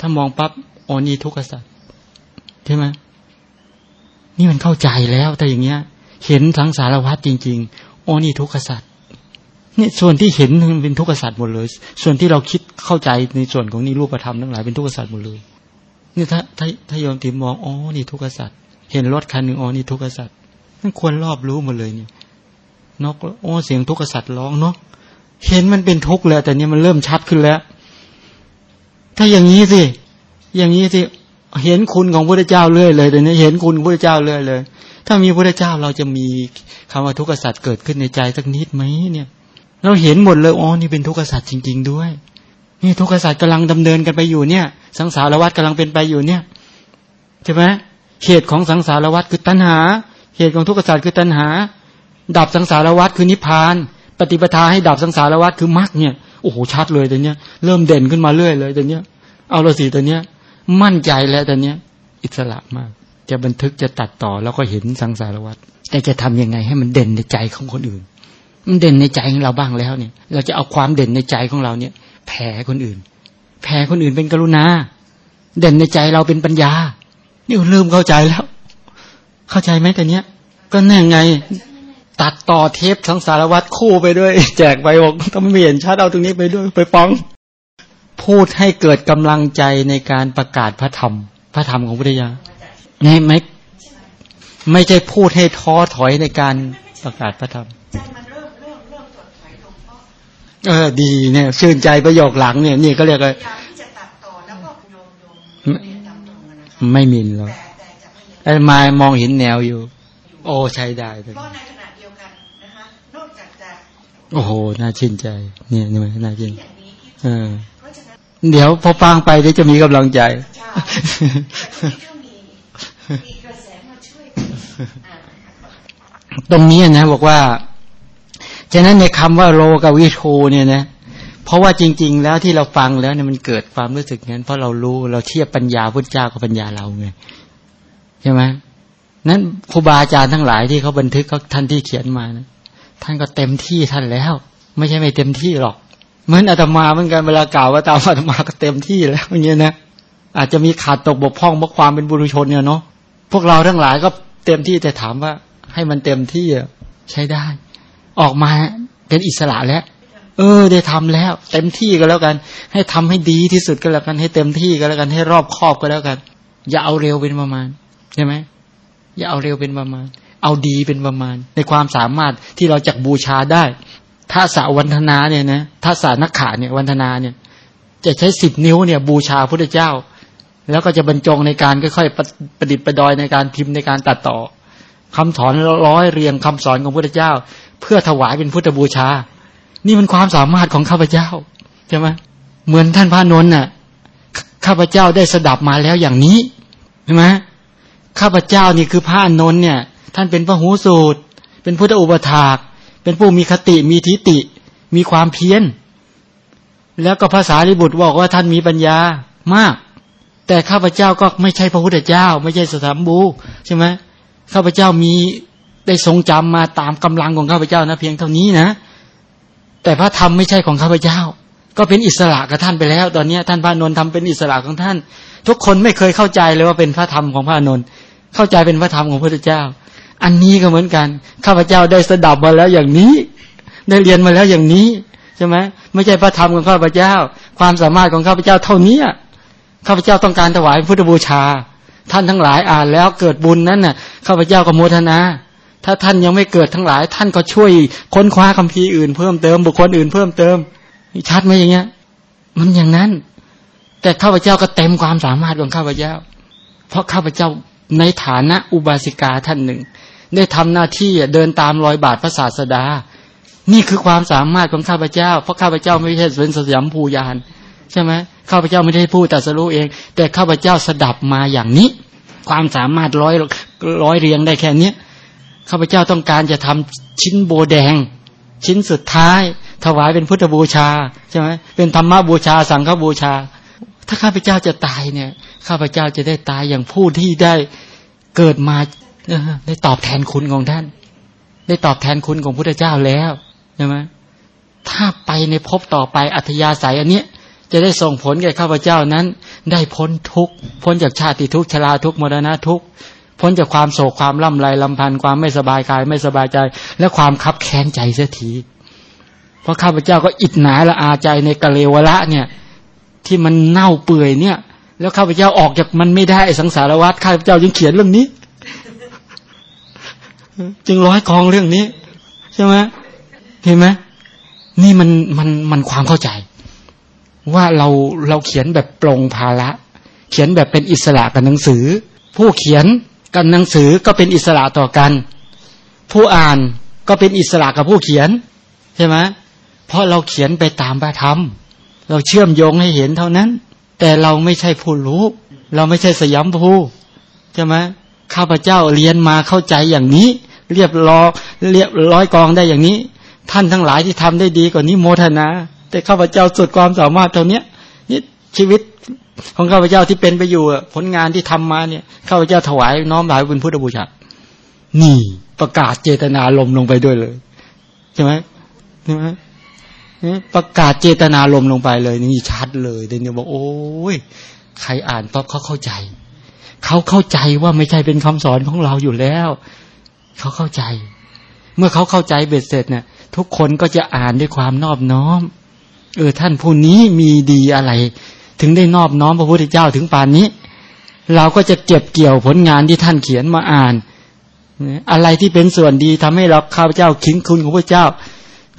ถ้ามองปั๊บอ๋อนี่ทุกขสัตว์ใช่ไหมนี่มันเข้าใจแล้วแต่อย่างเงี้ย เห็นสังสารวัฏจริงๆอ๋อนี่ทุกขสัตว์นี่ส่วนที่เห็นมันเป็นทุกขสัตว์หมดเลย ส่วนที่เราคิดเข้าใจในส่วนของนี่รูปธรรมทั้งหลายเป็นทุกขสัตว์หมดเลยนี่ถ้าถ้าถ้าโยมติมองอ๋อนี่ทุกขสัตว์เห็นรถคันหนึ่งอ๋อนี่ทุกขสัตว์นั่นควรรอบรู้หมดเลยเนี่ยนกโอ้เสียงทุกขสัตว์ร้องเนาะเห็นมันเป็นทุกข์แล้วแต่เนี้ยมันเริ่มชัดขึ้นแล้ว ถ้าอย่างนี้สิ อย่างนี้สิ เห็นคุณของพระเจ้าเรื่อยเลยแต่เนี้เห็นคุณพระเจ้าเรื่อยเลย ถ้ามีพระเจ้าเราจะมีคำว่าทุกข์สัตว์เกิดขึ้นในใจสักนิดไหมเนี่ย เราเห็นหมดเลยอ๋อนี่เป็นทุกข์สัตว์จริง ๆ ด้วย นี่ทุกข์สัตว์กำลังดำเนินกันไปอยู่เนี่ย สังสารวัฏกำลังเป็นไปอยู่เนี่ยใช่ไหมเหตุของสังสารวัฏคือตัณหา เหตุของทุกข์สัตว์คือตัณหา ดับสังสารวัฏคือนิพพาน ปฏิปทาให้ดับสังสารวัฏคือมรรคเนี่ย อ้โหชัดเลยแต่เนี้ยเริ่มเด่นขึ้นมาเรื่อยเลยแต่เนี้ยเอาละสิแต่เนี้ย มั่นใจแล้วแต่เนี้ย อิสระมาก จะบันทึกจะตัดต่อแล้วก็เห็นสังสารวัฏแต่จะทำยังไงให้มันเด่นในใจของคนอื่น มันเด่นในใจของเราบ้างแล้วเนี่ย เราจะเอาความเด่นในใจของเราเนี่ยแผ่คนอื่น แผ่คนอื่นเป็นกรุณา เด่นในใจเราเป็นปัญญา นี่ลืมเข้าใจแล้ว เข้าใจไหมแต่เนี้ย ก็แน่ไง ตัดต่อเทปทั้งสารวัตรคู่ไปด้วย แจกไปบอกต้องไม่เห็นชัดเอาตรงนี้ไปด้วยไปฟ้อง พูดให้เกิดกำลังใจในการประกาศพระธรรม พระธรรมของพุทธยาไงไหมไม่ใช่พูดให้ท้อถอยในการประกาศพระธรรมเออดีเนี่ยชื่นใจประโยคหลังเนี่ยนี่ก็เรียกว่าไม่มินหรอกไอ้มามองเห็นแนวอยู่ โอ้ใช้ได้เลย โอ้โห น่าชื่นใจ เนี่ยนี่มันน่าชื่นอย่างนี้ที่เออเพราะฉะนั้นเดี๋ยวพอฟังไปเดี๋ยวจะมีกำลังใจใช่แต่ที่ถ้ามีมีกระแสมาช่วยอ่าตรงนี้นะบอกว่า ฉะนั้นในคำว่าโลกับวิโทเนี่ยนะ เพราะว่าจริง ๆ แล้วที่เราฟังแล้วเนี่ยมันเกิดความรู้สึกงั้น เพราะเรารู้เราเทียบปัญญาพุทธเจ้ากับปัญญาเราไงใช่ไหมนั้นครูบาอาจารย์ทั้งหลายที่เขาบันทึกเขาท่านที่เขียนมานะ ท่านก็เต็มที่ท่านแล้ว ไม่ใช่ไม่เต็มที่หรอกเหมือนอาตมาเหมือนกันเวลากล่าวว่าตามอาตมาก็เต็มที่แล้วอย่างเงี้ยนะอาจจะมีขาดตกบกพร่องเพราะความเป็นบุรุชนเนี่ยเนาะพวกเราทั้งหลายก็เต็มที่แต่ถามว่า ให้มันเต็มที่อะใช้ได้ ออกมาเป็นอิสระแล้ว เออ ได้ทำแล้ว เต็มที่ก็แล้วกัน ให้ทำให้ดีที่สุดก็แล้วกัน ให้เต็มที่ก็แล้วกันให้รอบครอบก็แล้วกัน อย่าเอาเร็วเป็นประมาณใช่ไหมอย่าเอาเร็วเป็นประมาณ เอาดีเป็นประมาณ ในความสามารถที่เราจะบูชาได้ถ้าสาวันธนาเนี่ยนะถ้าสานักขาเนี่ยวันธนาเนี่ย จะใช้สิบนิ้วเนี่ย บูชาพระเจ้า แล้วก็จะบรรจงในการค่อยๆประประดิษฐ์ประดอยในการพิมพ์ในการตัดต่อคำสอนร้อยเรียงคำสอนของพระเจ้า เพื่อถวายเป็นพุทธบูชา นี่มันความสามารถของข้าพเจ้าใช่ไหมเหมือนท่านพระนนท์น่ะข้าพเจ้าได้สดับมาแล้วอย่างนี้ใช่ไหมข้าพเจ้านี่คือพระนนท์เนี่ย ท่านเป็นพระหูสูตร เป็นพุทธอุปถาก เป็นผู้มีคติมีทิฏฐิมีความเพียรแล้วก็ภาษาลิบุตรบอกว่าท่านมีปัญญามาก แต่ข้าพเจ้าก็ไม่ใช่พระพุทธเจ้า ไม่ใช่สถามบูใช่ไหมข้าพเจ้ามีได้ทรงจำมาตามกำลังของข้าพเจ้านะเพียงเท่านี้นะ แต่พระธรรมไม่ใช่ของข้าพเจ้า ก็เป็นอิสระกับท่านไปแล้ว ตอนนี้ท่านพระนนท์ทำเป็นอิสระของท่าน ทุกคนไม่เคยเข้าใจเลยว่าเป็นพระธรรมของพระนนท์เข้าใจเป็นพระธรรมของพระพุทธเจ้า อันนี้ก็เหมือนกัน ข้าพเจ้าได้สดับมาแล้วอย่างนี้ ได้เรียนมาแล้วอย่างนี้ใช่ไหมไม่ใช่พระธรรมของข้าพเจ้า ความสามารถของข้าพเจ้าเท่านี้ข้าพเจ้าต้องการถวายพุทธบูชา ท่านทั้งหลายอ่านแล้วเกิดบุญนั้นน่ะข้าพเจ้าก็โมทนา ถ้าท่านยังไม่เกิดทั้งหลาย ท่านก็ช่วยค้นคว้าคัมภีร์อื่นเพิ่มเติมบุคคลอื่นเพิ่มเติมชัดไหมอย่างเงี้ย มันอย่างนั้น แต่ข้าพเจ้าก็เต็มความสามารถของข้าพเจ้า เพราะข้าพเจ้าในฐานะอุบาสิกาท่านหนึ่ง ได้ทำหน้าที่เดินตามรอยบาทพระศาสดา นี่คือความสามารถของข้าพเจ้า เพราะข้าพเจ้าไม่ใช่เป็นสยามภูยานใช่ไหมข้าพเจ้าไม่ได้พูดแต่สรู้เอง แต่ข้าพเจ้าสดับมาอย่างนี้ ความสามารถร้อยร้อยเรียงได้แค่เนี้ยข้าพเจ้าต้องการจะทำชิ้นโบแดง ชิ้นสุดท้าย ถวายเป็นพุทธบูชาใช่ไหมเป็นธรรมบูชา สังฆบูชา ถ้าข้าพเจ้าจะตายเนี่ย ข้าพเจ้าจะได้ตายอย่างผู้ที่ได้เกิดมา ได้ตอบแทนคุณของท่าน ได้ตอบแทนคุณของพุทธเจ้าแล้วใช่ไหมถ้าไปในภพต่อไปอัธยาศัยอันเนี้ยจะได้ส่งผลแก่ข้าพเจ้านั้น ได้พ้นทุกพ้นจากชาติทุกชราทุกมรณะทุกพ้นจากความโศกความล่ำไรลำพันธ์ความไม่สบายกายไม่สบายใจ และความคับแค้นใจเสียทีเพราะข้าพเจ้าก็อิดหนาละอาใจในกะเลวละเนี่ย ที่มันเน่าเปื่อยเนี่ย แล้วข้าพเจ้าออกจากมันไม่ได้สังสารวัฏข้าพเจ้ายังเขียนเรื่องนี้ จึงร้อยกองเรื่องนี้ ใช่ไหมเห็นไหมนี่มันมันมันความเข้าใจ ว่าเราเราเขียนแบบปรงภาระ เขียนแบบเป็นอิสระกับหนังสือ ผู้เขียนกับหนังสือก็เป็นอิสระต่อกัน ผู้อ่านก็เป็นอิสระกับผู้เขียน ใช่ไหมเพราะเราเขียนไปตามพระธรรม เราเชื่อมโยงให้เห็นเท่านั้น แต่เราไม่ใช่ผู้รู้ เราไม่ใช่สยามภูใช่ไหม ข้าพเจ้าเรียนมาเข้าใจอย่างนี้ เรียบร้อยเรียบร้อยกองได้อย่างนี้ ท่านทั้งหลายที่ทำได้ดีกว่านี้โมทนา แต่ข้าพเจ้าสุดความสามารถเท่านี้นี่ชีวิตของข้าพเจ้าที่เป็นไปอยู่ผลงานที่ทำมาเนี่ยข้าพเจ้าถวายน้อมถวายเป็นพุทธบูชานี่ประกาศเจตนาลมลงไปด้วยเลยใช่ไหมใช่ไหมประกาศเจตนาลมลงไปเลย นี่ชัดเลยเดี๋ยวบอกโอ้ยใครอ่านปั๊บเขาเข้าใจ เขาเข้าใจว่าไม่ใช่เป็นคำสอนของเราอยู่แล้ว เขาเข้าใจ เมื่อเขาเข้าใจเบ็ดเสร็จเนี่ยทุกคนก็จะอ่านด้วยความนอบน้อม เออท่านผู้นี้มีดีอะไร ถึงได้นอบน้อมพระพุทธเจ้าถึงป่านนี้ เราก็จะเก็บเกี่ยวผลงานที่ท่านเขียนมาอ่าน อะไรที่เป็นส่วนดีทำให้เราข้าพเจ้าคิงคุณของพระเจ้า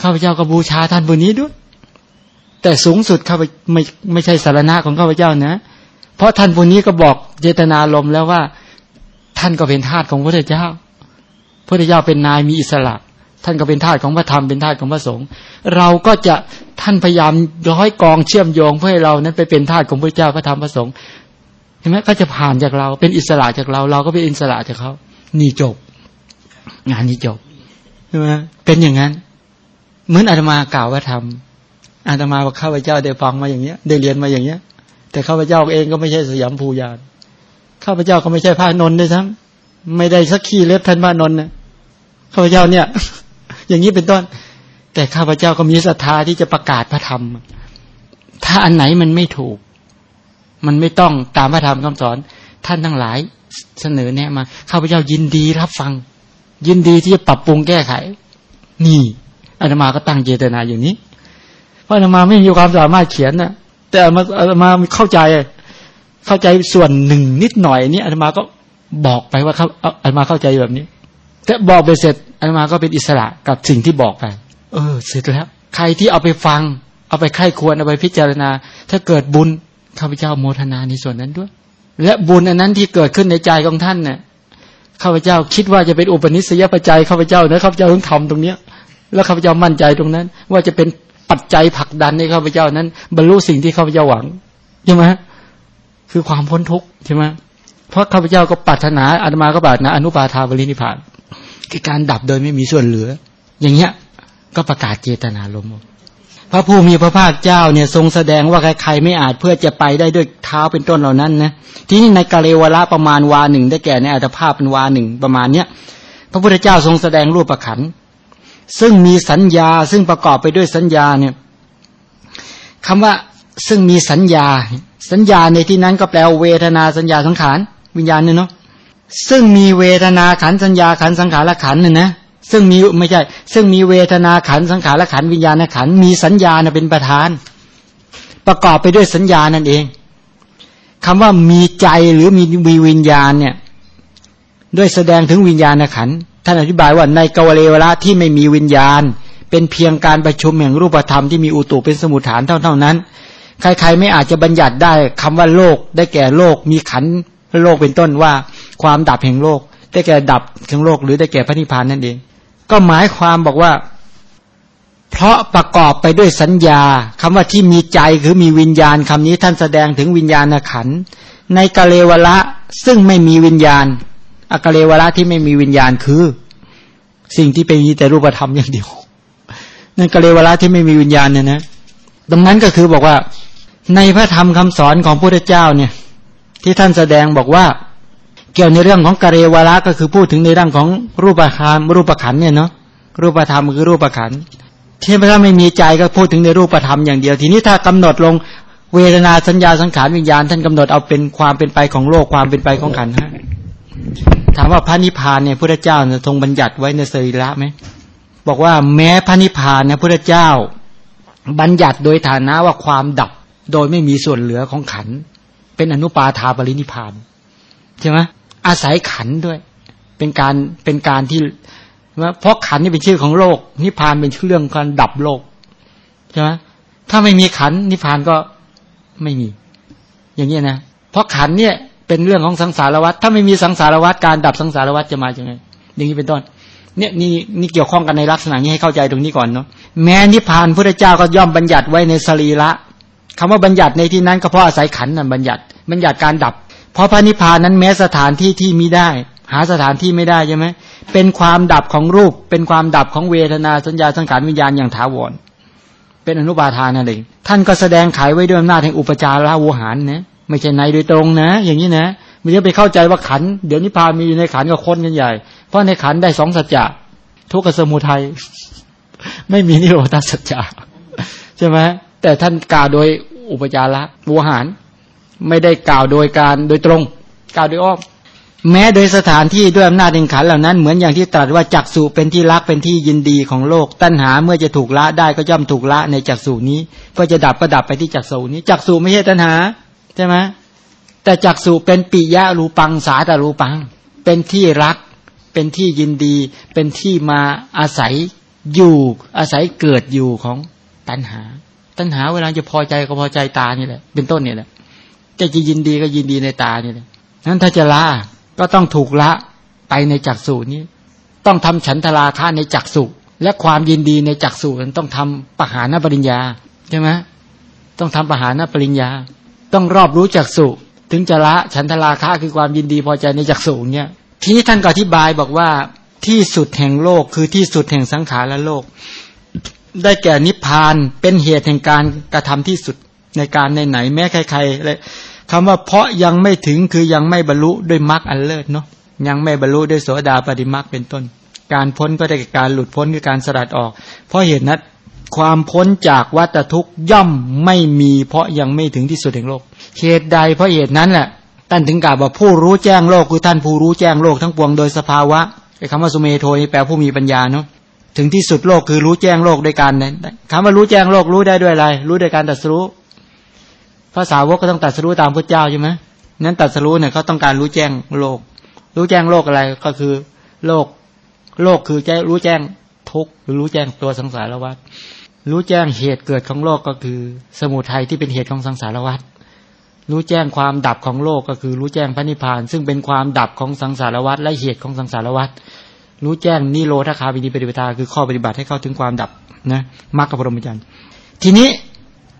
ข้าพเจ้าก็บูชาท่านผู้นี้ด้วย แต่สูงสุดข้าพไม่ไม่ใช่สารณะของข้าพเจ้านะ เพราะท่านผู้นี้ก็บอกเจตนาลมแล้วว่า ท่านก็เป็นทาสของพระเจ้าพระเจ้าเป็นนายมีอิสระ ท่านก็เป็นทาสของพระธรรมเป็นทาสของพระสงฆ์เราก็จะท่านพยายามร้อยกองเชื่อมโยงเพื่อให้เรานั้นไปเป็นทาสของพระเจ้าพระธรรมพระสงฆ์เห็นไหมก็จะผ่านจากเราเป็นอิสระจากเรา เราก็เป็นอิสระจากเขานี่จบ งานนี้จบใช่ไหมเป็นอย่างนั้น เหมือนอาตมากล่าวว่าทำอาตมาว่าข้าพเจ้าได้ฟังมาอย่างเนี้ย ได้เรียนมาอย่างเนี้ย แต่ข้าพเจ้าเองก็ไม่ใช่สยามภูยานข้าพเจ้าก็ไม่ใช่พระนนท์ด้วยซ้ำไม่ได้สักขี้เล็บท่านพระนนท์นะข้าพเจ้าเนี่ย อย่างนี้เป็นต้น แต่ข้าพเจ้าก็มีศรัทธาที่จะประกาศพระธรรม ถ้าอันไหนมันไม่ถูก มันไม่ต้องตามพระธรรมคำสอน ท่านทั้งหลายเสนอแนะมาข้าพเจ้ายินดีรับฟัง ยินดีที่จะปรับปรุงแก้ไข นี่อาตมาก็ตั้งเจตนาอย่างนี้ เพราะอาตมาไม่มีความสามารถเขียนนะ แต่อาตมาเข้าใจ เข้าใจส่วนหนึ่งนิดหน่อยนี้อาตมาก็บอกไปว่าเขาอาตมาเข้าใจแบบนี้แต่บอกไปเสร็จอาตมาก็เป็นอิสระกับสิ่งที่บอกไป เออ เสร็จแล้ว ใครที่เอาไปฟัง เอาไปไข้ควรเอาไปพิจารณา ถ้าเกิดบุญข้าพเจ้าโมทนาในส่วนนั้นด้วย และบุญอันนั้นที่เกิดขึ้นในใจของท่านเนี่ยข้าพเจ้าคิดว่าจะเป็นอุปนิสัยปัจจัยข้าพเจ้านะข้าพเจ้าต้องทำตรงเนี้ย แล้วข้าพเจ้ามั่นใจตรงนั้น ว่าจะเป็น ปัจจัยผลักดันให้ข้าพเจ้านั้น บรรลุสิ่งที่ข้าพเจ้าหวังใช่ไหมคือความพ้นทุกข์ใช่ไหมเพราะข้าพเจ้าก็ปรารถนาอาตมาก็ปรารถนาอนุปาทาบริณิพานคือการดับโดยไม่มีส่วนเหลือ อย่างเงี้ยก็ประกาศเจตนาลมพระผู้มีพระภาคเจ้าเนี่ยทรงแสดงว่าใครๆไม่อาจเพื่อจะไปได้ด้วยเท้าเป็นต้นเหล่านั้นนะที่นี่ในกาเลวละประมาณวาหนึ่งได้แก่ในอัตภาพเป็นวาหนึ่งประมาณเนี้ยพระพุทธเจ้าทรงแสดงรูปประขัน ซึ่งมีสัญญาซึ่งประกอบไปด้วยสัญญาเนี่ยคำว่าซึ่งมีสัญญา สัญญาในที่นั้นก็แปลเวทนาสัญญาสังขารวิญญาณเนี่ยเนาะซึ่งมีเวทนาขันสัญญาขันสังขารขันเนี่ยนะซึ่งมีไม่ใช่ ซึ่งมีเวทนาขันสังขารขันวิญญาณขันมีสัญญาเป็นประธาน ประกอบไปด้วยสัญญานั่นเองคำว่ามีใจหรือมีมีวิญญาณเนี่ย ด้วยแสดงถึงวิญญาณขัน ท่านอธิบายว่าในกวเลวละที่ไม่มีวิญญาณ เป็นเพียงการประชุมแห่งรูปธรรมที่มีอุตุเป็นสมุทฐานเท่าเท่านั้น ใครๆไม่อาจจะบัญญัติได้คำว่าโลกได้แก่โลกมีขันโลกเป็นต้นว่าความดับแห่งโลก ได้แก่ดับแห่งโลกหรือได้แก่พระนิพพานนั่นเอง ก็หมายความบอกว่า เพราะประกอบไปด้วยสัญญาคำว่าที่มีใจคือมีวิญญาณคำนี้ท่านแสดงถึงวิญญาณขันในกะเลวละซึ่งไม่มีวิญญาณ อกเลวระที่ไม่มีวิญญาณคือ สิ่งที่เป็นแต่รูปธรรมอย่างเดียวนั่นกเลวระที่ไม่มีวิญญาณเนี่ยนะตรงนั้นก็คือบอกว่า ในพระธรรมคำสอนของพระพุทธเจ้าเนี่ย ที่ท่านแสดงบอกว่า เกี่ยวในเรื่องของกเรวระก็คือพูดถึงในเรื่องของรูปธรรมรูปขันเนี่ยเนาะรูปธรรมคือรูปขันที่ถ้าไม่มีใจก็พูดถึงในรูปธรรมอย่างเดียว ทีนี้ถ้ากำหนดลงเวทนาสัญญาสังขารวิญญาณ ท่านกำหนดเอาเป็นความเป็นไปของโลกความเป็นไปของขันธ์ห้า ถามว่าพระนิพพานเนี่ยพระเจ้าเนี่ยทรงบัญญัติไว้ในสรีระไหมบอกว่าแม้พระนิพพานนะพระเจ้า บัญญัติโดยฐานะว่าความดับโดยไม่มีส่วนเหลือของขัน เป็นอนุปาทาปรินิพานใช่ไหมอาศัยขันด้วย เป็นการเป็นการที่ว่าเพราะขันนี่เป็นชื่อของโลก นิพานเป็นชื่อเรื่องการดับโลกใช่ไหมถ้าไม่มีขันนิพานก็ไม่มี อย่างนี้นะเพราะขันเนี่ย เป็นเรื่องของสังสารวัฏถ้าไม่มีสังสารวัฏการดับสังสารวัฏจะมาอย่างไงอย่างนี้เป็นต้น เนี่ยนี่นี่เกี่ยวข้องกันในลักษณะนี้ให้เข้าใจตรงนี้ก่อนเนาะแม้นิพพานพระเจ้าก็ย่อมบัญญัติไว้ในสรีระคำว่าบัญญัติในที่นั้นก็เพราะอาศัยขันนั้นบัญญัติบัญญัติการดับ เพราะพระนิพพานนั้นแม้สถานที่ที่มีได้ หาสถานที่ไม่ได้ใช่ไหมเป็นความดับของรูป เป็นความดับของเวทนาสัญญาสังขารวิญญาณอย่างถาวร เป็นอนุบาทานนั่นเองท่านก็แสดงขายไว้ด้วยอำนาจแห่งอุปจาระโวหารนะ ไม่ใช่ในโดยตรงนะ อย่างนี้นะม่ใช่ไปเข้าใจว่าขัน เดี๋ยวนิพพานมีอยู่ในขันก็ค้นกันใหญ่ เพราะในขันได้สองสัจจะทุกขสมุทัยไม่มีนิโรธาสัจจะใช่ไหมแต่ท่านกล่าวโดยอุปจาระโวหาร ไม่ได้กล่าวโดยการโดยตรง กล่าวโดยอ้อมแม้โดยสถานที่ด้วยอำนาจแห่งขันเหล่านั้นเหมือนอย่างที่ตรัสว่าจักสุเป็นที่รักเป็นที่ยินดีของโลก ตัณหาเมื่อจะถูกละได้ก็ย่อมถูกละในจักสุนี้เพื่อจะดับก็ดับไปที่จักสุนี้จักสุไม่ใช่ตัณหา ใช่ไหมแต่จักสุเป็นปิยะรูปังสาตรูปัง เป็นที่รัก เป็นที่ยินดี เป็นที่มาอาศัยอยู่ อาศัยเกิดอยู่ของตัณหา ตัณหาเวลาจะพอใจก็พอใจตานี่แหละ เป็นต้นนี่แหละจะจะยินดีก็ยินดีในตานี่แหละนั้นถ้าจะละก็ต้องถูกละไปในจักสุนี้ ต้องทำฉันทราค่าในจักสุและความยินดีในจักสุนั้นต้องทำปหานปริญญาใช่ไหมต้องทำปหานปริญญา ต้องรอบรู้จักสุถึงจะละฉันทราค่าคือความยินดีพอใจในจักสุเนี่ยทีนี้ท่านก็อธิบายบอกว่าที่สุดแห่งโลกคือที่สุดแห่งสังขารและโลก ได้แก่นิพพานเป็นเหตุแห่งการกระทำที่สุดในการในไหนแม้ใครๆเลยคำว่าเพราะยังไม่ถึงคือยังไม่บรรลุด้วยมรรคอันเลิศเนาะยังไม่บรรลุด้วยโสดาปฏิมรรคเป็นต้น การพ้นก็ได้แก่การหลุดพ้นคือการสลัดออก เพราะเหตุนั้น ความพ้นจากวัฏทุกข์ย่อมไม่มีเพราะยังไม่ถึงที่สุดแห่งโลกเหตุใดเพราะเหตุนั้นแหละท่านถึงกล่าวว่าผู้รู้แจ้งโลกคือท่านผู้รู้แจ้งโลกทั้งปวงโดยสภาวะไอ้คำว่าสุเมโทนี่แปลผู้มีปัญญาเนาะถึงที่สุดโลกคือรู้แจ้งโลกด้วยการคำว่ารู้แจ้งโลกรู้ได้ด้วยอะไร รู้ด้วยการตัดสู้ภาษาวกก็ต้องตัดสู้ตามพระเจ้าใช่ไหมนั้นตัดสู้เนี่ยเขาต้องการรู้แจ้งโลก รู้แจ้งโลกอะไรก็คือโลก โลกคือแจ้รู้แจ้งทุกหรือรู้แจ้งตัวสังสารวัฏ รู้แจ้งเหตุเกิดของโลกก็คือ สมุทัยที่เป็นเหตุของสังสารวัฏรู้แจ้งความดับของโลกก็คือ รู้แจ้งพระนิพพาน ซึ่งเป็นความดับของสังสารวัฏและเหตุของสังสารวัฏรู้แจ้งนิโรธคาวินิปฏิปทาคือข้อปฏิบัติให้เข้าถึงความดับนะมรรคพรหมจรรย์ทีนี้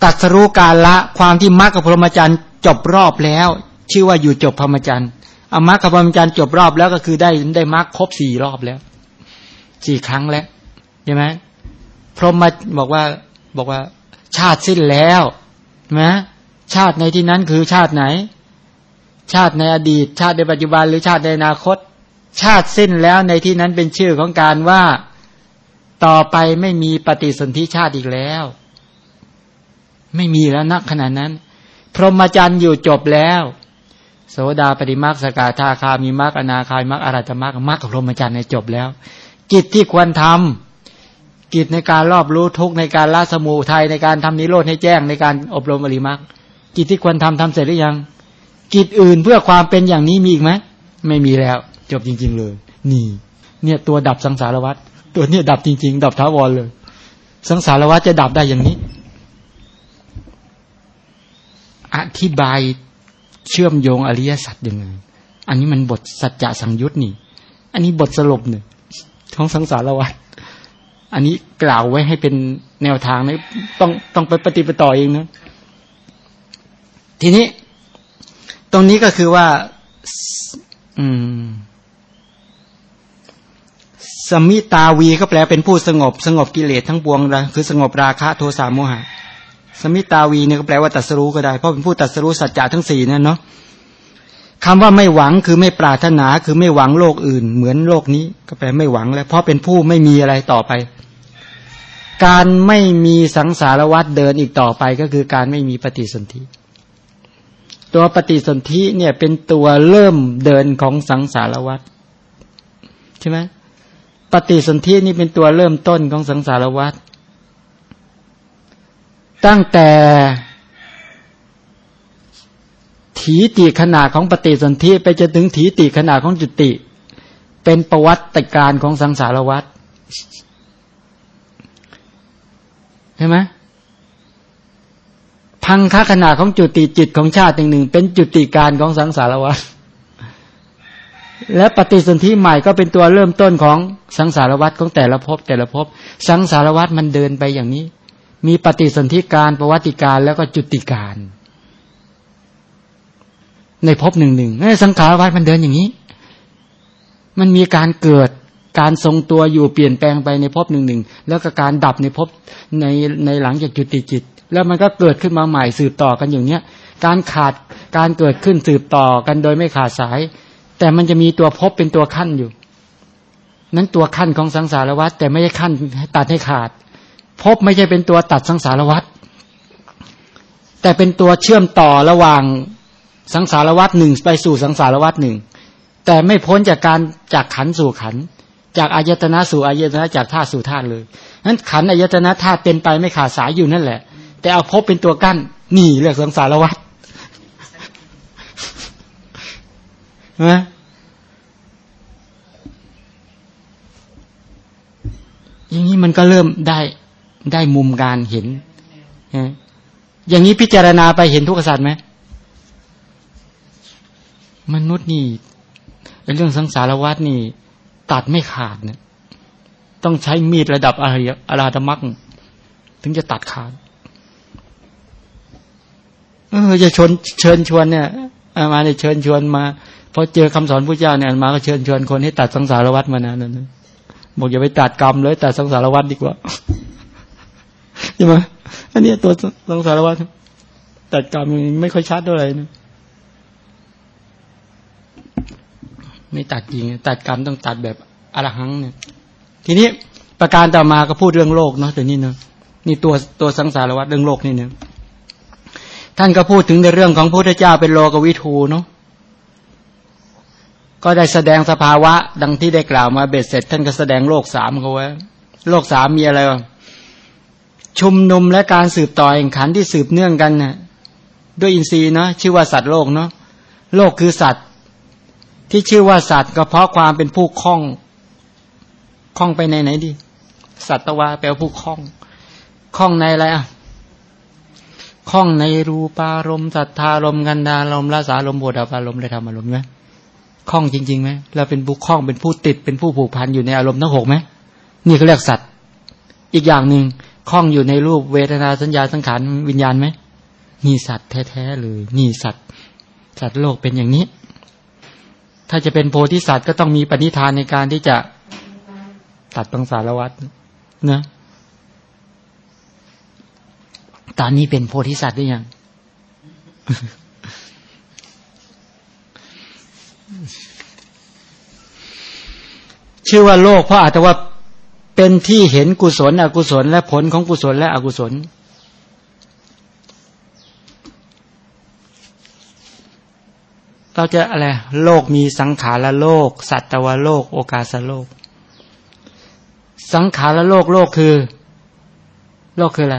ตัดสรู้การละความที่มรรคพรหมจรรย์จบรอบแล้ว ชื่อว่าอยู่จบพรหมจรรย์อมรรคพรหมจรรย์จบรอบแล้วก็คือได้ได้มรรคครบสี่รอบแล้วสี่ครั้งแล้วใช่ไหม พรหมบอกว่าบอกว่า ชาติสิ้นแล้วนะชาติในที่นั้นคือชาติไหน ชาติในอดีต ชาติในปัจจุบันหรือชาติในอนาคต ชาติสิ้นแล้วในที่นั้นเป็นชื่อของการว่าต่อไปไม่มีปฏิสนธิชาติอีกแล้ว ไม่มีแล้วนักขนาดนั้น พรหมจรรย์อยู่จบแล้ว โสดาปฏิมาสกาธาคามีมรรคอนาคายมรรคอรัตมรรคมรรคพรหมจรรย์ในจบแล้ว กิจที่ควรทำ กิจในการรอบรู้ทุกในการละสมูทัยในการทำนิโรธให้แจ้งในการอบรมอริมักกิจที่ควรทำทำเสร็จหรือยัง กิจอื่นเพื่อความเป็นอย่างนี้มีอีกไหมไม่มีแล้ว จบจริง ๆ เลย นี่ เนี่ยตัวดับสังสารวัฏตัวเนี่ยดับจริง ๆ ดับท้าวรเลย สังสารวัฏจะดับได้อย่างนี้ อธิบายเชื่อมโยงอริยสัจยังไงอันนี้มันบทสัจจะสังยุตนี่ อันนี้บทสรุปเนี่ยของสังสารวัฏ อันนี้กล่าวไว้ให้เป็นแนวทางนะต้องต้องไปปฏิปต่อเองนะทีนี้ ตรงนี้ก็คือว่า อืม สมิตาวีก็แปลเป็นผู้สงบ สงบกิเลสทั้งปวงนะคือสงบราคะโทสะโมหะ สมิตาวีเนี่ยก็แปลว่าตัดสรู้ก็ได้เพราะเป็นผู้ตัดสรู้สัจจะทั้งสี่นั่นเนาะคำว่าไม่หวังคือไม่ปรารถนาคือไม่หวังโลกอื่น เหมือนโลกนี้ ก็แปลไม่หวังแล้ว เพราะเป็นผู้ไม่มีอะไรต่อไป การไม่มีสังสารวัฏเดินอีกต่อไปก็คือการไม่มีปฏิสนธิ ตัวปฏิสนธิเนี่ยเป็นตัวเริ่มเดินของสังสารวัฏใช่ไหมปฏิสนธินี่เป็นตัวเริ่มต้นของสังสารวัฏตั้งแต่ถีติขนาดของปฏิสนธิไปจนถึงถีติขนาดของจุติ เป็นประวัติการของสังสารวัฏ ใช่ไหมพังค่าขนาดของจุติจิตของชาติหนึ่งหนึ่งเป็นจุติการของสังสารวัฏและปฏิสนธิใหม่ก็เป็นตัวเริ่มต้นของสังสารวัฏของแต่ละภพแต่ละภพสังสารวัฏมันเดินไปอย่างนี้ มีปฏิสนธิการประวัติการแล้วก็จุติการ ในภพหนึ่งหนึ่งสังขารวัฏมันเดินอย่างนี้ มันมีการเกิด การทรงตัวอยู่เปลี่ยนแปลงไปในภพหนึ่งหนึ่งแล้วก็การดับในภพในในหลังจากจุติจิต แล้วมันก็เกิดขึ้นมาใหม่สืบต่อกันอย่างเนี้ย การขาดการเกิดขึ้นสืบต่อกันโดยไม่ขาดสาย แต่มันจะมีตัวภพเป็นตัวขั้นอยู่ นั้นตัวขั้นของสังสารวัฏแต่ไม่ใช่ขั้นตัดให้ขาดภพไม่ใช่เป็นตัวตัดสังสารวัฏแต่เป็นตัวเชื่อมต่อระหว่างสังสารวัฏหนึ่งไปสู่สังสารวัฏหนึ่งแต่ไม่พ้นจากการจากขันสู่ขัน จากอายตนะสู่อายตนะจากธาตุสู่ธาตุเลยนั้นขันอายตนะธาตุเป็นไปไม่ขาดสายอยู่นั่นแหละ แต่เอาพบเป็นตัวกั้นหนีเรียกสังสารวัฏนะอย่างนี้มันก็เริ่มได้ได้มุมการเห็น อย่างนี้พิจารณาไปเห็นทุกขสัตว์ไหมมนุษย์นี่เรื่องสังสารวัฏนี่ ตัดไม่ขาดเนะต้องใช้มีดระดับอาริอาราธมักถึงจะตัดขาด เออจะชนเชิญชวนเนี่ยมาเนี่ยเชิญชวนมาพอเจอคำสอนพระเจ้าเนี่ยมาก็เชิญชวนคนให้ตัดสังสารวัฏมานะนั่นบอกอย่าไปตัดกรรมเลยตัดสังสารวัฏดีกว่าใช่ไหมอันนี้ตัวสังสารวัฏตัดกรรมไม่ค่อยชัดเท่าไหร่นะ ไม่ตัดจริงตัดกรรมต้องตัดแบบอรหังเนี่ย ทีนี้ประการต่อมาก็พูดเรื่องโลกเนาะแต่นี่เนาะนี่ตัวตัวสังสารวัฏเรื่องโลกนี่เนี่ยท่านก็พูดถึงในเรื่องของพระพุทธเจ้าเป็นโลกวิทูเนาะก็ได้แสดงสภาวะ ดังที่ได้กล่าวมาเบ็ดเสร็จ ท่านก็แสดงโลกสามเขาไว้โลกสามมีอะไรบ้างชุมนุมและการสืบต่อแห่งขันที่สืบเนื่องกันนะ่ะด้วยอินทรีย์เนาะชื่อว่าสัตว์โลกเนาะโลกคือสัตว์ ที่ชื่อว่าสัตว์ก็เพราะความเป็นผู้คล้องคล้องไปในไหนดี สัตวาแปลว่าผู้คล้องคล้องในอะไรอะคล้องในรูปารมณ์สัทธารมกันดารมละสารมโบดาารมเลยทำอารมณ์ไหมคล้องจริงๆไหมเราเป็นผู้คล้องเป็นผู้ติดเป็นผู้ผูกพันอยู่ในอารมณ์ทั้งหกไหมนี่เขาเรียกสัตว์ อีกอย่างหนึ่งคล้องอยู่ในรูปเวทนาสัญญาสังขารวิญญาณไหมนี่สัตว์แท้ๆเลยนี่สัตว์ สัตว์โลกเป็นอย่างนี้ ถ้าจะเป็นโพธิสัตว์ก็ต้องมีปณิธานในการที่จะตัดตังสารวัตรนะตอนนี้เป็นโพธิสัตว์หรือยัง ชื่อว่าโลกเพราะอาจจะว่าเป็นที่เห็นกุศล อกุศล และผลของกุศลและอกุศล เราจะอะไรโลกมีสังขารละโลก สัตวโลก โอกาสโลก สังขารละโลกโลกคือ โลกคืออะไร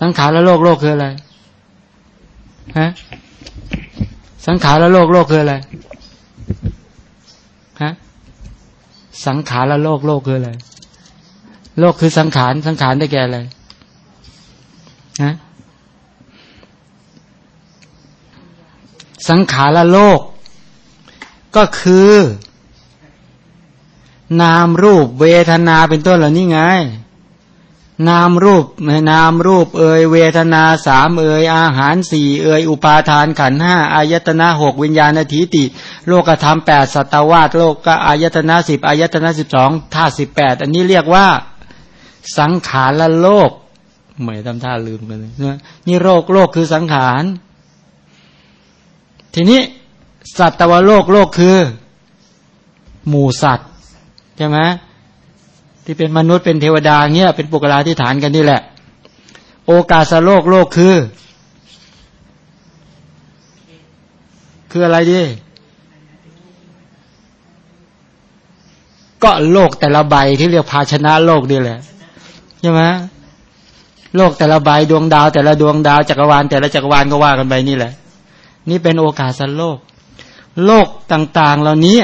สังขารละโลกโลกคืออะไรฮะสังขารละโลกโลกคืออะไรฮะสังขารละโลกโลกคืออะไรโลกคือสังขารสังขารได้แก่อะไรฮะ สังขารโลก ก็คือ นามรูปเวทนาเป็นต้นเหล่านี้ไง นามรูปนามรูปเอยเวทนาสามเอยอาหารสี่เอยอุปาทานขันห้าอายตนะหกวิญญาณทิติ โลกธรรมแปดสัตวาสโลกก็อายตนะสิบอายตนะสิบสองท่าสิบแปดอันนี้เรียกว่า สังขารโลกไม่ทำท่าลืมกันเลยนี่โรคโลกคือสังขาร ทีนี้สัตวโลกโลกคือ หมู่สัตว์ใช่ไหมที่เป็นมนุษย์เป็นเทวดาเงี้ยเป็นปุกลาที่ฐานกันนี่แหละ โอกาสโลกโลกคือ คืออะไรดิก็โลกแต่ละใบที่เรียกภาชนะโลกนี่แหละใช่ไหมโลกแต่ละใบดวงดาว แต่ละดวงดาวจักรวาลแต่ละจักรวาลก็ว่ากันไปนี่แหละ นี่เป็นโอกาสสันโลก โลกต่าง ๆ เหล่านี้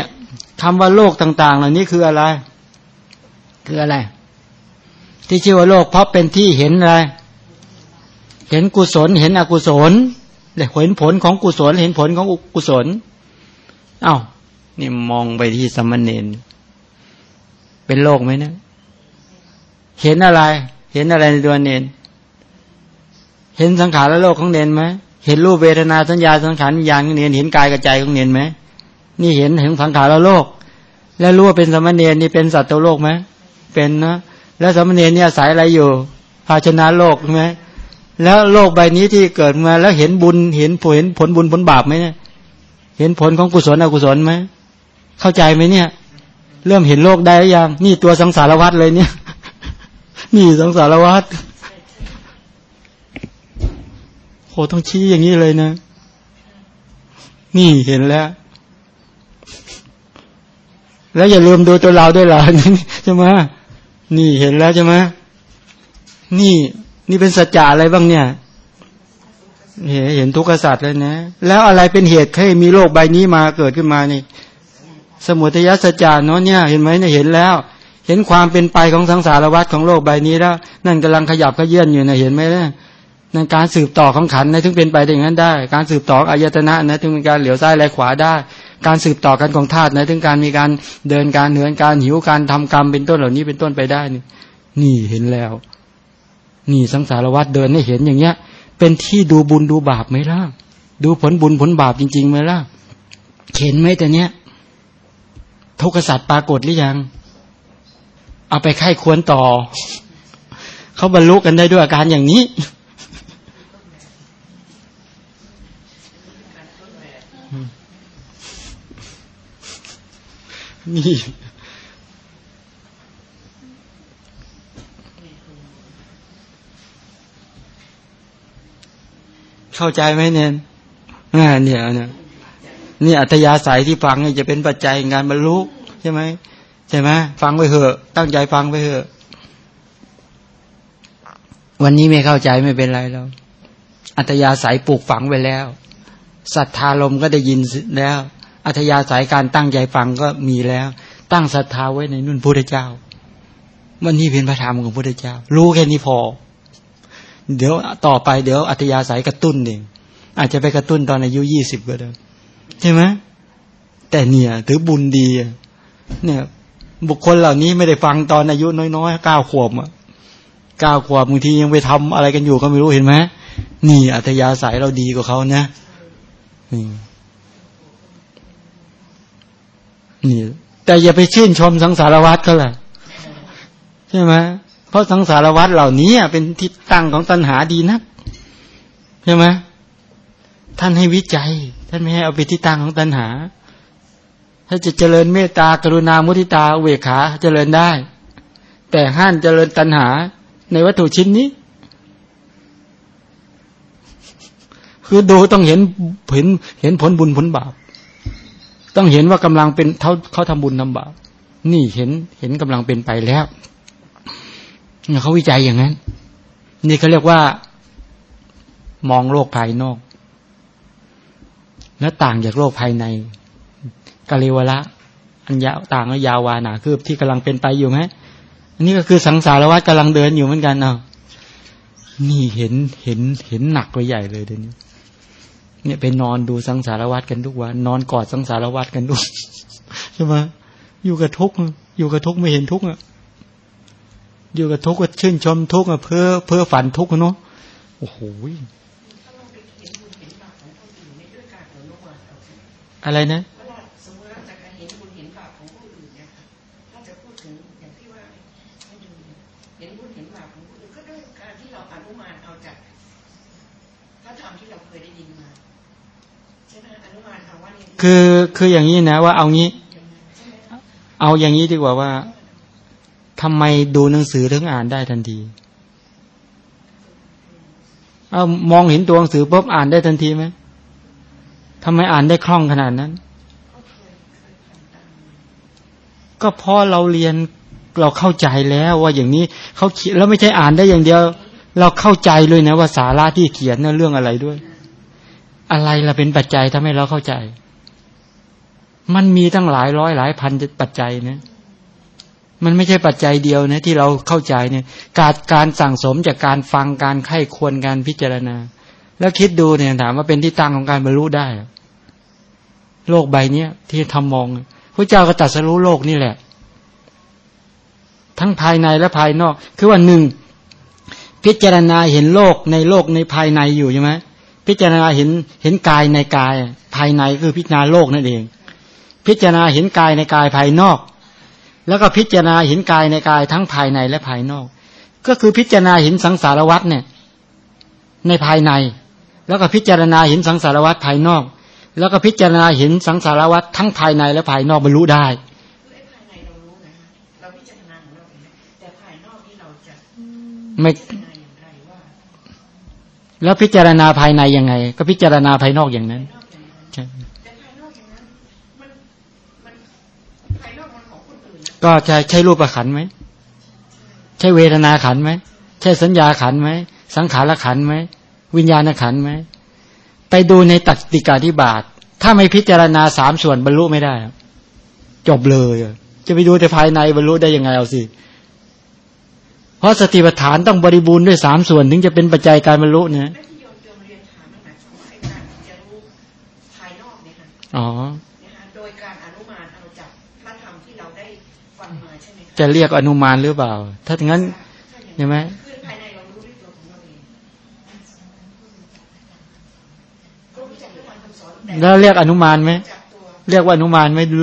คำว่าโลกต่าง ๆ เหล่านี้คืออะไร คืออะไร ที่ชื่อว่าโลกเพราะเป็นที่เห็นอะไร เห็นกุศล เห็นอกุศลเห็นผลของกุศล เห็นผลของกุศล เอา้า นี่มองไปที่สมณเณรเป็นโลกไหมเนะเห็นอะไร เห็นอะไรในตัวเนน เห็นสังขารและโลกของเนนไหม เห็นรูปเวทนาสัญญาสังขารวิญญาณของเนียนเห็นกายกับใจของเนียนไหมนี่เห็นเห็นสังขารโลก แล้วรู้ว่าเป็นสมณเณรนี่เป็นสัตว์ตัวโลกไหมเป็นนะแล้วสมณเณรเนี่ยสายอะไรอยู่ ภาชนะโลกใช่ไหมแล้วโลกใบนี้ที่เกิดมาแล้วเห็นบุญเห็นผลเห็นผลบุญผลบาปไหมเนี่ย เห็นผลของกุศลอกุศลไหมเข้าใจไหมเนี่ย เริ่มเห็นโลกได้หรือยังนี่ตัวสังสารวัตรเลยเนี่ย นี่สังสารวัตร โหต้องชี้อย่างนี้เลยนะ นี่เห็นแล้ว แล้วอย่าลืมดูตัวเราด้วยล่ะใช่ไหมนี่เห็นแล้วใช่ไหมนี่ นี่เป็นสัจจะอะไรบ้างเนี่ยเห็นทุกขสัตว์เลยนะ แล้วอะไรเป็นเหตุให้มีโลกใบนี้มาเกิดขึ้นมานี่ สมุทัยสัจจาเนาะเนี่ย เห็นไหมเนี่ยเห็นแล้ว เห็นความเป็นไปของสังสารวัฏของโลกใบนี้แล้ว นั่นกำลังขยับขยื่นอยู่นะเห็นไหมเนี่ย นนการสืบต่อของขันนะถึงเป็นไปอย่างนั้นได้ การสืบต่ออายตนะนะถึงเป็นการเหลียวซ้ายแลขวาได้ การสืบต่อกันของธาตุนะถึงการมีการเดินการเหนือนการหิวการทำกรรมเป็นต้นเหล่านี้เป็นต้นไปได้นี่นี่เห็นแล้ว นี่สังสารวัฏเดินให้เห็นอย่างเงี้ย เป็นที่ดูบุญดูบาปไหมล่ะดูผลบุญผลบาปจริงๆไหมล่ะเห็นไหมแต่เนี้ยทุกษัตริย์ปรากฏหรือยัง เอาไปไข้ควรต่อ เขาบรรลุกันได้ด้วยอาการอย่างนี้ นี่เข้าใจไหมเนนอ่าเนี่ยเนี่ยนี่อัตยาศัยที่ฟังเนี่ยจะเป็นปัจจัยงานบรรลุใช่ไหมใช่ไหมฟังไปเถอะ ตั้งใจฟังไปเถอะ วันนี้ไม่เข้าใจไม่เป็นไรแล้ว อัตยาศัยปลูกฝังไปแล้วศรัทธาลมก็ได้ยินแล้ว อัธยาศัยการตั้งใจฟังก็มีแล้ว ตั้งศรัทธาไว้ในนุ่นพุทธเจ้าวันนี้เป็นพระธรรมของพุทธเจ้า รู้แค่นี้พอ เดี๋ยวต่อไปเดี๋ยวอัธยาศัยกระตุ้นเองอาจจะไปกระตุ้นตอนอายุยี่สิบก็ได้ใช่ไหมแต่เนี่ยถือบุญดีเนี่ย บุคคลเหล่านี้ไม่ได้ฟังตอนอายุน้อยๆเก้าขวบอะเก้าขวบบางทียังไปทำอะไรกันอยู่ก็ไม่รู้เห็นไหมนี่อัธยาศัยเราดีกว่าเขานะนี่ นี่แต่อย่าไปชื่นชมสังสารวัตรเขาแหละใช่ไหมเพราะสังสารวัตรเหล่านี้เป็นที่ตั้งของตัณหาดีนักใช่ไหมท่านให้วิจัย ท่านไม่ให้เอาไปที่ตั้งของตัณหา ถ้าจะเจริญเมตตากรุณามุทิตาเวขาเจริญได้ แต่ห้ามเจริญตัณหา ในวัตถุชิ้นนี้ คือดูต้องเห็นเห็นเห็นผลบุญผลบาป ต้องเห็นว่ากำลังเป็นเขาเขาทำบุญทำบาปนี่เห็นเห็นกำลังเป็นไปแล้วเขาวิจัยอย่างนั้น นี่เขาเรียกว่า มองโลกภายนอก และต่างจากโลกภายในกาลิวละอันยาวต่างและยาววานาคือที่กำลังเป็นไปอยู่ไหมอันนี้ก็คือสังสารวัฏกำลังเดินอยู่เหมือนกันเนาะนี่เห็นเห็นเห็นหนักไปใหญ่เลยเดี๋ยวนี้ เนี่ยไปนอนดูสังสารวัตรกันทุกวันนอนกอดสังสารวัตรกันดูใช่ไหมอยู่กับทุกอยู่กับทุกไม่เห็นทุกอะ อยู่กับทุกก็ชื่นชมทุกอะเพื่อเพื่อฝันทุกเนาะโอ้โหอะไรนะ คือคืออย่างนี้นะว่าเอางี้ เอาอย่างนี้ดีกว่าว่าทำไมดูหนังสือถึงอ่านได้ทันทีเอามองเห็นตัวหนังสือปุ๊บอ่านได้ทันทีไหมทำไมอ่านได้คล่องขนาดนั้น ก็เพราะเราเรียนเราเข้าใจแล้วว่าอย่างนี้เขาเขียนแล้วไม่ใช่อ่านได้อย่างเดียว เราเข้าใจเลยนะว่าสาระที่เขียนเนี่ยเรื่องอะไรด้วย อะไรล่ะเป็นปัจจัยทำให้เราเข้าใจ มันมีตั้งหลายร้อยหลายพันปัจจัยนะมันไม่ใช่ปัจจัยเดียวนะที่เราเข้าใจเนี่ย การการสั่งสมจากการฟังการไข้ควรการพิจารณา แล้วคิดดูเนี่ยถามว่าเป็นที่ตั้งของการบรรลุได้ โลกใบเนี้ยที่ทำมองพระเจ้าก็ตรัสรู้โลกนี่แหละ ทั้งภายในและภายนอก คือว่าหนึ่งพิจารณาเห็นโลกในโลกในภายในอยู่ใช่ไหมพิจารณาเห็นเห็นกายในกาย ภายในคือพิจารณาโลกนั่นเอง พิจารณาเห็นกายในกายภายนอก แล้วก็พิจารณาเห็นกายในกายทั้งภายในและภายนอก ก็คือพิจารณาเห็นสังสารวัฏเนี่ย ในภายใน แล้วก็พิจารณาเห็นสังสารวัฏภายนอก แล้วก็พิจารณาเห็นสังสารวัฏทั้งภายในและภายนอกบรรลุได้คือไอ้ภายในเรารู้นะฮะเราพิจารณาของเราเองนะแต่ภายนอกนี่เราจะไม่พิจารณาอย่างไรว่าแล้วพิจารณาภายในยังไง ก็พิจารณาภายนอกอย่างนั้นภายนอกอย่างนั้นใช่ แต่ภายนอกอย่างนั้น มันมันภายนอกมันของ คนอื่นนะก็ใช่ใช่รูปขันธ์ไหมใช่เวทนาขันธ์ไหมใช่สัญญาขันธ์ไหมสังขารขันธ์ไหมวิญญาณขันธ์ไหมไปดูในตักติกาธิบาตถ้าไม่พิจารณาสามส่วนบรรลุไม่ได้ จบเลยอะจะไปดูแต่ภายในบรรลุได้ยังไงเอาสิ เพราะสติปัฏฐานต้องบริบูรณ์ด้วยสามส่วน ถึงจะเป็นปัจจัยการบรรลุเนี่ยและที่โยมโยมเรียนถามนั่นหมายความว่าไอ้การที่จะรู้ภายนอ จะเรียกอนุมานหรือเปล่า ถ้าอย่างนั้นใช่ไหมแล้วเรียกอนุมานไหมเรียกว่าอนุมานไหมดู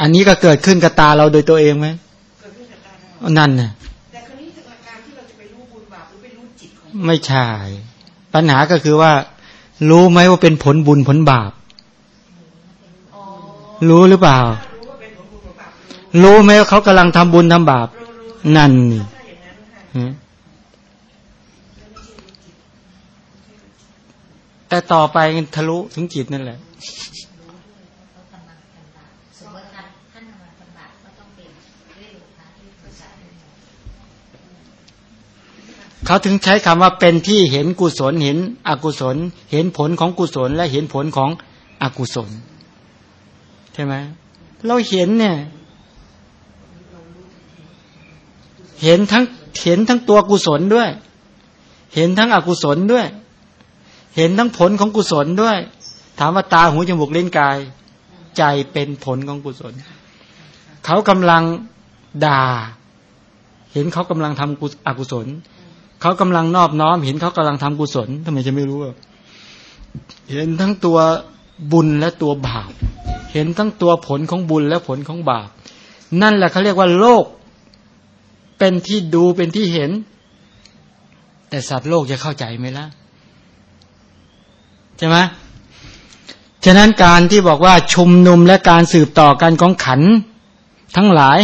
อันนี้ก็เกิดขึ้นกับตาเราโดยตัวเองไหมนั่นน่ะไม่ใช่ ปัญหาก็คือว่า รู้ไหมว่าเป็นผลบุญผลบาป รู้หรือเปล่า รู้ไหมว่าเขากำลังทำบุญทำบาป นั่นนี่แต่ต่อไปทะลุถึงจิตนั่นแหละเขากำลังทำบาปสมมติท่านท่านกำลังทำบาปก็ต้องเป็นเรื่องพระที่ประสาทเขาถึงใช้คำว่าเป็นที่เห็นกุศลเห็นอกุศล เห็นผลของกุศลและเห็นผลของอกุศล ใช่ไหมเราเห็นเนี่ย เห็นทั้งเห็นทั้งตัวกุศลด้วย เห็นทั้งอกุศลด้วย เห็นทั้งผลของกุศลด้วย ถามว่าตาหูจมูกเล่นกาย ใจเป็นผลของกุศล เขากำลังด่า เห็นเขากำลังทำกุอกุศล เขากำลังนอบน้อม เห็นเขากำลังทำกุศลทำไมจะไม่รู้เห็นทั้งตัว บุญและตัวบาป เห็นทั้งตัวผลของบุญและผลของบาป นั่นแหละเขาเรียกว่าโลก เป็นที่ดูเป็นที่เห็น แต่สัตว์โลกจะเข้าใจไหมล่ะใช่ไหมฉะนั้นการที่บอกว่าชุมนุมและการสืบต่อกันของขันทั้งหลาย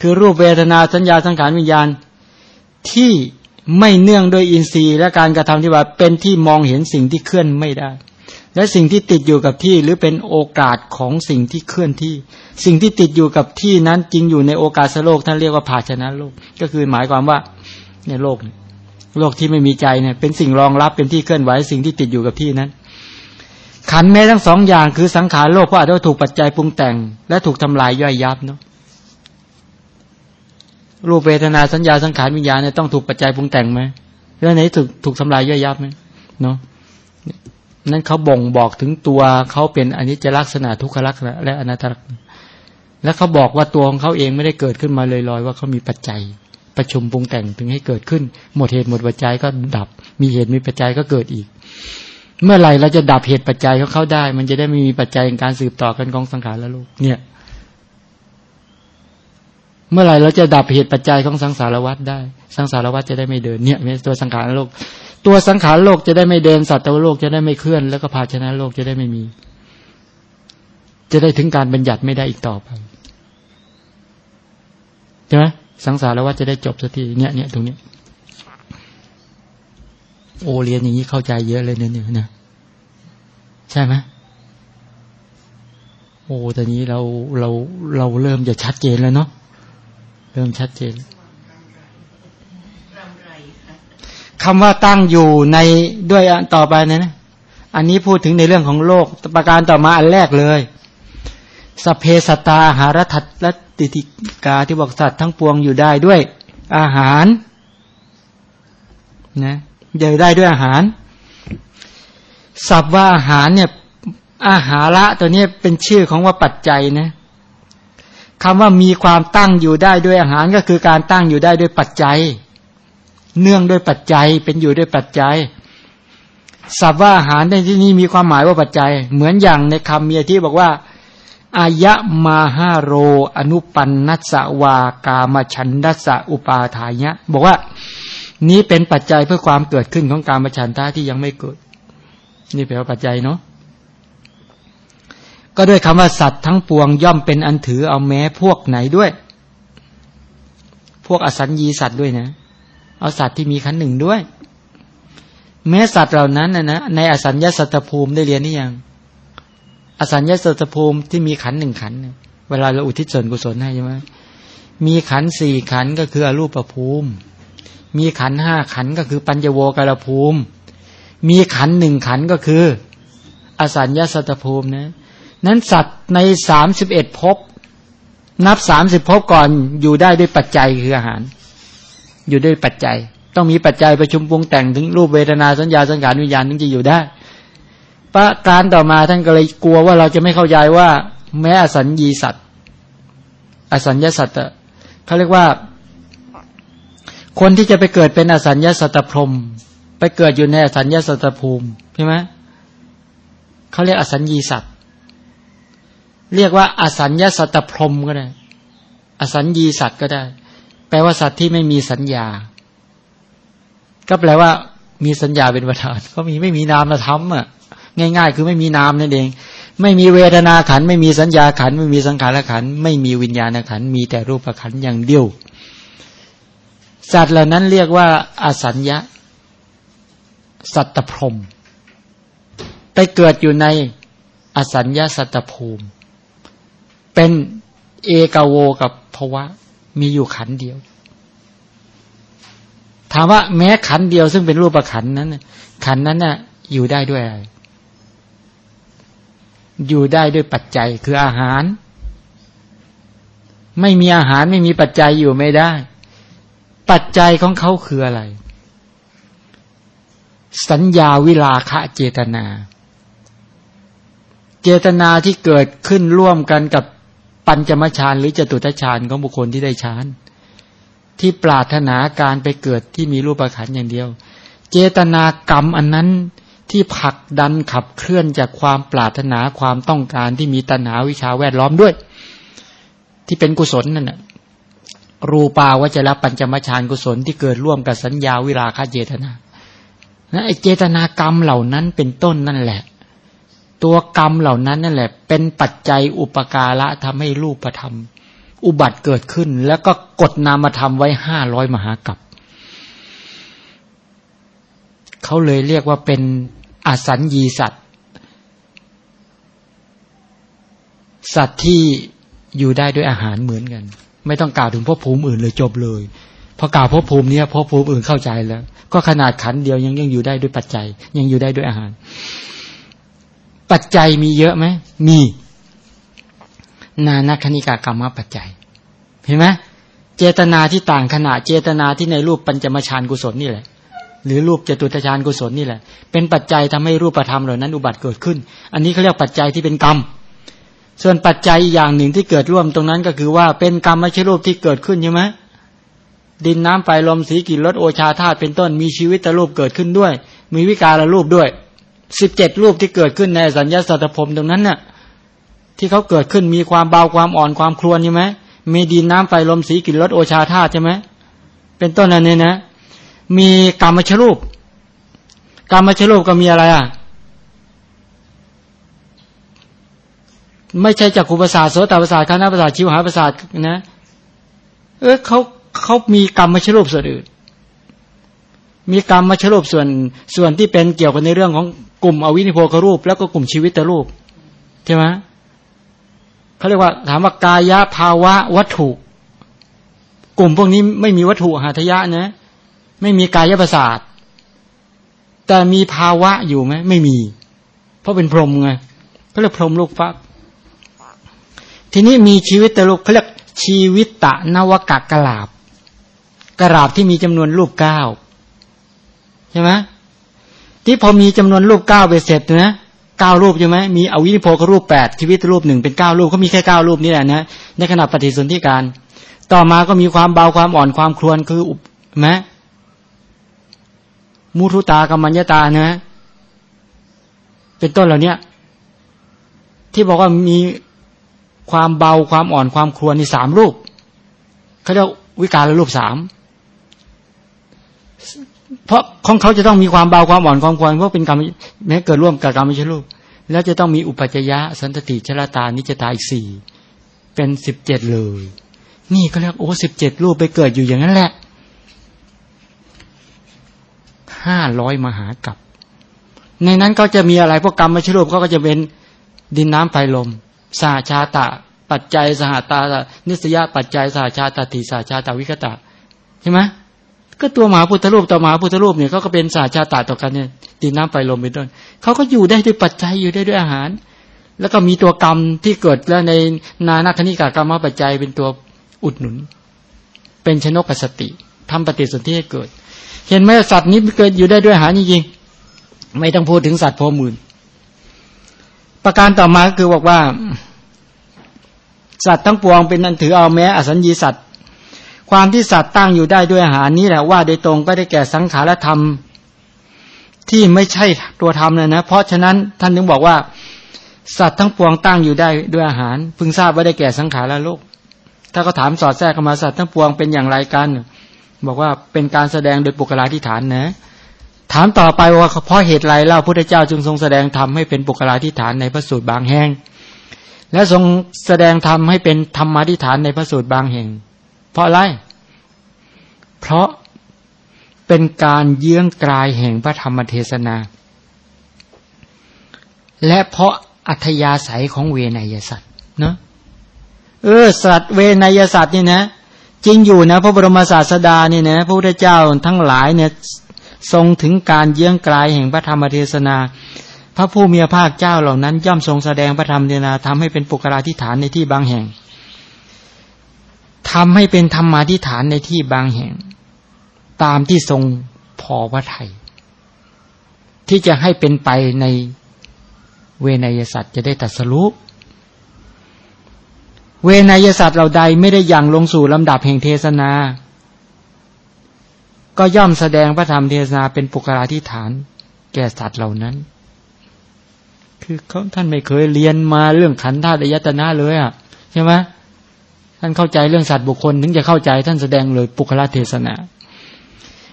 คือรูปเวทนาสัญญาสังขารวิญญาณ ที่ไม่เนื่องโดวยอินทรีย์ และการกระทำที่ว่าเป็นที่มองเห็นสิ่งที่เคลื่อนไม่ได้ และสิ่งที่ติดอยู่กับที่หรือเป็นโอกาสของสิ่งที่เคลื่อนที่ สิ่งที่ติดอยู่กับที่นั้นจริงอยู่ในโอกาสโลกท่านเรียกว่าภาชนะโลก ก็คือหมายความว่าในโลกโลกที่ไม่มีใจเนี่ย เป็นสิ่งรองรับเป็นที่เคลื่อนไหวสิ่งที่ติดอยู่กับที่นั้น ขันแม้ทั้งสองอย่างคือสังขารโลกก็อาจจะถูกปัจจัยปรุงแต่ง และถูกทำลายย่อยยับเนาะรูปเวทนาสัญญาสังขารวิญญาณเนี่ยต้องถูกปัจจัยปรุงแต่งไหมแล้วไหนถูกถูกทำลายย่อยยับไหมเนาะ นั่นเขาบ่งบอกถึงตัวเขาเป็นอนิจจลักษณะทุกขลักษณะและอนัตตลักษณะและเขาบอกว่าตัวของเขาเองไม่ได้เกิดขึ้นมาเลอยๆว่าเขามีปัจจัย ประชุมปรุงแต่งถึงให้เกิดขึ้น หมดเหตุหมดปัจจัยก็ดับ มีเหตุมีปัจจัยก็เกิดอีก เมื่อไหร่เราจะดับเหตุปัจจัยของเขาได้ มันจะได้ไม่มีปัจจัยในการสืบต่อกันของสังขารและโลกเนี่ย เมื่อไหร่เราจะดับเหตุปัจจัยของสังสารวัฏได้ สังสารวัฏจะได้ไม่เดินเนี่ยตัวสังขารโลก ตัวสังขารโลกจะได้ไม่เดินสัตว์โลกจะได้ไม่เคลื่อน แล้วก็ภาชนะโลกจะได้ไม่มี จะได้ถึงการบัญญัติไม่ได้อีกต่อไปใช่ไหมสังสารวัฏจะได้จบสักทีเนี่ยเนี่ยตรงนี้โอเรียนอย่างนี้เข้าใจเยอะเลยเนี่ยเนี่ยนะใช่ไหมโอ้ตอนนี้เราเราเราเริ่มจะชัดเจนแล้วเนาะเริ่มชัดเจนำไรค่ะ คำว่าตั้งอยู่ในด้วยต่อไปนะนะอันนี้พูดถึงในเรื่องของโลกประการต่อมาอันแรกเลยสเพสตาหารทัตและติติกาที่บอกสัตว์ทั้งปวงอยู่ได้ด้วย อาหารนะอยู่ได้ด้วยอาหารสับว่าอาหารเนี่ยอาหาระตัวนี้เป็นชื่อของว่าปัจจัยนะคำว่ามีความตั้งอยู่ได้ด้วยอาหารก็คือการตั้งอยู่ได้ด้วยปัจจัย เนื่องด้วยปัจจัย เป็นอยู่ด้วยปัจจัยสับว่าอาหารในที่นี้มีความหมายว่าปัจจัย เหมือนอย่างในคำเมียที่บอกว่าอายะมาหาโร อนุปันนัสสวากามชันดัสอุปาทายะบอกว่า นี้เป็นปัจจัยเพื่อความเกิดขึ้นของการมชันทะที่ยังไม่เกิด นี่แปลว่าปัจจัยเนาะก็ด้วยคำว่าสัตว์ทั้งปวงย่อมเป็นอันถือเอาแม้พวกไหนด้วย พวกอสัญญีสัตว์ด้วยนะ เอาสัตว์ที่มีขันหนึ่งด้วย แม้สัตว์เหล่านั้นนะนะในอสัญญาสัตภูมิได้เรียนนี่ยัง อสัญญาสัตภูมิที่มีขันหนึ่งขันเวลาเราอุทิศส่วนกุศลให้ใช่ไหมมีขันสี่ขันก็คืออรูปภูมิ มีขันห้าขันก็คือปัญญโวกาลภูมิ มีขันหนึ่งขันก็คือ อสัญญาสัตตภูมินะนั้นสัตว์ในสามสิบเอ็ดภพนับสามสิบภพก่อนอยู่ได้ด้วยปัจจัยคืออาหาร อยู่ด้วยปัจจัย ต้องมีปัจจัยประชุมปรุงแต่งถึงรูปเวทนาสัญญาสังขารวิญญาณถึงจะอยู่ได้ประการต่อมาท่านก็เลยกลัวว่าเราจะไม่เข้าใจว่า แม้อสัญญีสัตว์อสัญญาสัตว์เขาเรียกว่า คนที่จะไปเกิดเป็นอสัญญาสัตตพรมไปเกิดอยู่ในอสัญญาสัตตภูมิใช่ไหมเขาเรียกอสัญญีสัตว์เรียกว่าอสัญญาสัตตพรมก็ได้ อสัญญีสัตว์ก็ได้ แปลว่าสัตว์ที่ไม่มีสัญญา ก็แปลว่า มีสัญญาเป็นประธานก็มีไม่มีนามธรรมอะง่าย ๆ คือไม่มีนามนั่นเอง ไม่มีเวทนาขัน ไม่มีสัญญาขัน ไม่มีสังขารขัน ไม่มีวิญญาณขัน มีแต่รูปขันอย่างเดียว สัตว์เหล่านั้นเรียกว่าอสัญญาสัตตพรมไปเกิดอยู่ในอสัญญาสัตตภูมิ เป็นเอกโวกับภวะ มีอยู่ขันเดียว ถามว่าแม้ขันเดียวซึ่งเป็นรูปขันนั้นขันนั้นน่ะ อยู่ได้ด้วยอะไร อยู่ได้ด้วยปัจจัยคืออาหาร ไม่มีอาหารไม่มีปัจจัยอยู่ไม่ได้ ปัจจัยของเขาคืออะไร สัญญาวิลาคะเจตนา เจตนาที่เกิดขึ้นร่วมกันกับ ปัญจมฌานหรือจตุตฌานของบุคคลที่ได้ฌานที่ปรารถนาการไปเกิดที่มีรูปขันอย่างเดียว เจตนากรรมอันนั้นที่ผลักดันขับเคลื่อนจากความปรารถนาความต้องการที่มีตัณหาวิชาแวดล้อมด้วย ที่เป็นกุศลนั่นแหะรูปาวจระปัญจมฌานกุศลที่เกิดร่วมกับสัญญาวิราคะเจตนานะไอเจตนากรรมเหล่านั้นเป็นต้นนั่นแหละ ตัวกรรมเหล่านั้นนั่นแหละ เป็นปัจจัยอุปการะทำให้รูปธรรม อุบัติเกิดขึ้น แล้วก็กดนามธรรมไว้ห้าร้อยมหากัปเขาเลยเรียกว่าเป็นอสัญญีสัตว์ สัตว์ที่อยู่ได้ด้วยอาหารเหมือนกัน ไม่ต้องกล่าวถึงภพภูมิอื่นเลยจบเลยพอกล่าวภพภูมิเนี้ยภพภูมิอื่นเข้าใจแล้ว ก็ขนาดขันเดียวยังยังอยู่ได้ด้วยปัจจัย ยังอยู่ได้ด้วยอาหาร ปัจจัยมีเยอะไหมมี นานาคณิกากรรมปัจจัย เห็นไหมเจตนาที่ต่างขนาดเจตนาที่ในรูปปัญจมฌานกุศลนี่แหละ หรือรูปจตุตฌานกุศลนี่แหละ เป็นปัจจัยทำให้รูปธรรมเหล่านั้นอุบัติเกิดขึ้น อันนี้เขาเรียกปัจจัยที่เป็นกรรม ส่วนปัจจัยอย่างหนึ่งที่เกิดร่วมตรงนั้นก็คือว่าเป็นกรรมไม่ใช่รูปที่เกิดขึ้นใช่ไหมดินน้ำไฟลมสีกลิ่นรสโอชาธาตุเป็นต้นมีชีวิตรูปเกิดขึ้นด้วย มีวิการรูปด้วย สิบเจ็ดรูปที่เกิดขึ้นในสัญญาสัตตภพตรงนั้นน่ะ ที่เขาเกิดขึ้นมีความเบาความอ่อนความครวนใช่ไหมมีดินน้ำไฟลมสีกลิ่นรสโอชาธาตุใช่ไหมเป็นต้นอันนี้นะ มีกรรมชรูปกรรมชรูปก็มีอะไรอะไม่ใช่จักขุประสาทโสตประสาทคานาประสาทชิวหาประสาทนะ เออเขาเขามีกรรมมชรูปส่วนอื่น มีกรรมมชรูปส่วนส่วนที่เป็นเกี่ยวกับในเรื่องของ กลุ่มอวินิโพครูป แล้วก็กลุ่มชีวิตตรูปใช่ไหมเขาเรียกว่าถามว่ากายภาวะวัตถุ กลุ่มพวกนี้ไม่มีวัตถุหาทยะนะไม่มีกายประสาทแต่มีภาวะอยู่ไหมไม่มี เพราะเป็นพรหมไงก็เรียกพรหมลูกฟัก ทีนี้มีชีวิตตรูปเขาเรียกชีวิตตะนวกะกลาบกราบที่มีจำนวนรูปเก้าใช่ไหม ที่พอมีจำนวนรูปเก้าไปเสร็จนะเก้ารูปใช่ไหมมีอวินิโพกรูปแปดชีวิตรูปหนึ่งเป็นเก้ารูปเขามีแค่เก้ารูปนี่แหละนะในขณะปฏิสนธิการ ต่อมาก็มีความเบาความอ่อนความครวนคืออุบไหมมุทุตากัมมัญญาตานะ เป็นต้นเหล่านี้ที่บอกว่ามีความเบาความอ่อนความครวนในสามรูปเขาเรียกวิการรูปสาม เพราะของเขาจะต้องมีความเบาความอ่อนความควรเพราะเป็นกรรมแม้เกิดร่วมกับกรรมไม่ใช่รูป แล้วจะต้องมีอุปัจจยะสันตติชลตานิจตาอีกสี่เป็นสิบเจ็ดเลย นี่ก็เรียกโอ้สิบเจ็ดรูปไปเกิดอยู่อย่างนั้นแหละห้าร้อยมหากับ ในนั้นก็จะมีอะไรพวกกรรมไม่ใช่รูปเขาก็จะเป็นดินน้ำไฟลมสาชาตะ ปัจจัยสหตานิสยาปัจจัยสาชาตติสาชาตาวิกตะใช่ไหม ก็ตัวหมาพุทธรูปต่อหมาพุทธรูปเนี่ยเขาก็เป็นสาชาตาต่อกันเนี่ยดินน้ำไฟลมเป็นต้นเขาก็อยู่ได้ด้วยปัจจัยอยู่ได้ด้วยอาหาร แล้วก็มีตัวกรรมที่เกิดแล้วในนานาคณิกากรรมปัจจัยเป็นตัวอุดหนุน เป็นชนกสติทำปฏิสนธิให้เกิด เห็นไหมสัตว์นี้เกิดอยู่ได้ด้วยอาหารจริงๆไม่ต้องพูดถึงสัตว์พอมื่นประการต่อมาคือบอกว่า สัตว์ทั้งปวงเป็นนันถือเอาแม้อสัญญีสัตว์ ความที่สัตว์ตั้งอยู่ได้ด้วยอาหารนี้แหละว่าโดยตรงก็ได้แก่สังขารธรรม ที่ไม่ใช่ตัวธรรมเลยนะ เพราะฉะนั้นท่านถึงบอกว่า สัตว์ทั้งปวงตั้งอยู่ได้ด้วยอาหาร พึงทราบว่าได้แก่สังขารโลก ถ้าก็ถามสอดแทรกเข้ามาสัตว์ทั้งปวงเป็นอย่างไรกัน บอกว่าเป็นการแสดงโดยปุกลาธิฐานนะ ถามต่อไปว่าเพราะเหตุไรเล่าพุทธเจ้าจึงทรงแสดงธรรมให้เป็นปุกลาธิฐานในพระสูตรบางแห่งและทรงแสดงธรรมให้เป็นธรรมาธิฐานในพระสูตรบางแห่ง เพราะอะไร เพราะเป็นการเยื้องกลายแห่งพระธรรมเทศนา และเพราะอัธยาศัยของเวนยสัตว์เนาะเออสัตว์เวนยสัตว์นี่นะ จริงอยู่นะ พระบรมศาสดาเนี่ยนะพระพุทธเจ้าทั้งหลายเนี่ยทรงถึงการเยื้องกลายแห่งพระธรรมเทศนา พระผู้มีพระภาคเจ้าเหล่านั้น ย่อมทรงแสดงพระธรรมเทศนาทำให้เป็นปุกราธิฐานในที่บางแห่ง ทำให้เป็นธรรมาธิฐานในที่บางแห่ง ตามที่ทรงพอพระไทยที่จะให้เป็นไปในเวนยสัตว์จะได้ตัดสรุปเวนยสัตว์เหล่าใดไม่ได้ยังลงสู่ลำดับแห่งเทศนา ก็ย่อมแสดงพระธรรมเทศนาเป็นปุกราธิฐาน แก่สัตว์เหล่านั้น คือเขาท่านไม่เคยเรียนมาเรื่องขันธ์ธาตุยตนะเลยอะใช่ไหม ท่านเข้าใจเรื่องสัตว์บุคคล ถึงจะเข้าใจท่านแสดงเลยปุกราเทศนา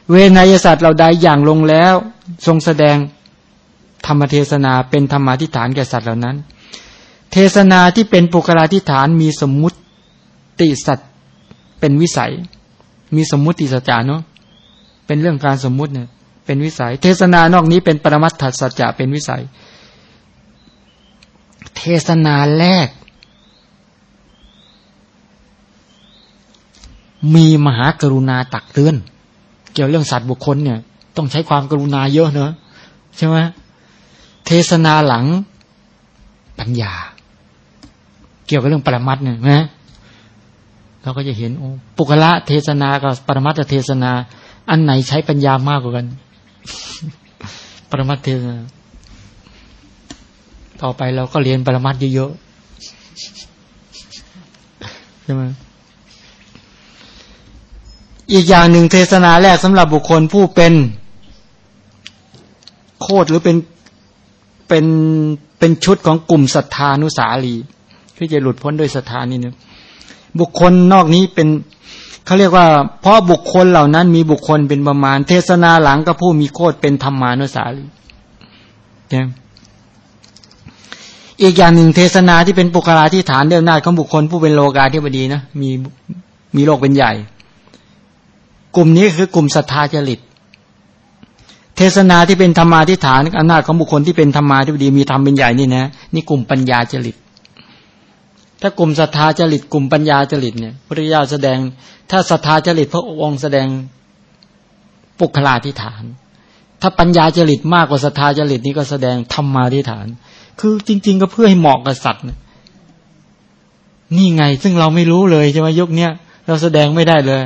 เวนยสัตว์เราใดอย่างลงแล้ว ทรงแสดงธรรมเทศนาเป็นธรรมาทิฐานแก่สัตว์เหล่านั้น เทศนาที่เป็นปุกราธิฐานมีสมมุติสัตว์เป็นวิสัย มีสมมุติสัจจาเนาะเป็นเรื่องการสมมุติเนี่ยเป็นวิสัย เทศนานอกนี้เป็นปรมัตถสัจจะเป็นวิสัย เทศนาแรก มีมหากรุณาตักเตือน เกี่ยวเรื่องสัตว์บุคคลเนี่ย ต้องใช้ความกรุณาเยอะเนอะใช่ไหมเทศนาหลังปัญญา เกี่ยวกับเรื่องปรมัตเนี่ยนะเราก็จะเห็นโอ้ปุกละเทศนากับปรมัตถเทศนา อันไหนใช้ปัญญามากกว่ากัน ปรมัตเทศนาต่อไปเราก็เรียนปรมัตเยอะๆใช่ไหม อีกอย่างหนึ่งเทศนาแรกสำหรับบุคคลผู้เป็น โคดหรือเป็นเป็นเป็นชุดของกลุ่มศรัทธานุสาลีที่จะหลุดพ้นด้วยศรัทธานี่นึงบุคคลนอกนี้เป็นเขาเรียกว่า เพราะบุคคลเหล่านั้นมีบุคคลเป็นประมาณ เทศนาหลังก็ผู้มีโคดเป็นธรรมานุสาลีอีกอย่างหนึ่งเทศนาที่เป็นปุคลาที่ฐานเดิมหน้าจของบุคคลผู้เป็นโลกาธิบดีนะมีมีโลกเป็นใหญ่ กลุ่มนี้คือกลุ่มศรัทธาจริต เทศนาที่เป็นธรรมาทิฐานอำนาจของบุคคลที่เป็นธรรมาธิบดีมีธรรมเป็นใหญ่นี่นะนี่กลุ่มปัญญาจริต ถ้ากลุ่มศรัทธาจริต กลุ่มปัญญาจริตเนี่ยพระเจ้าแสดง ถ้าศรัทธาจริตพระองค์แสดงปุคลาธิฐาน ถ้าปัญญาจริตมากกว่าศรัทธาจริตนี่ก็แสดงธรรมาธิฐาน คือจริง ๆ ก็เพื่อให้เหมาะกับสัตว์นี่ไงซึ่งเราไม่รู้เลยใช่ไหมยุคเนี้ยเราแสดงไม่ได้เลย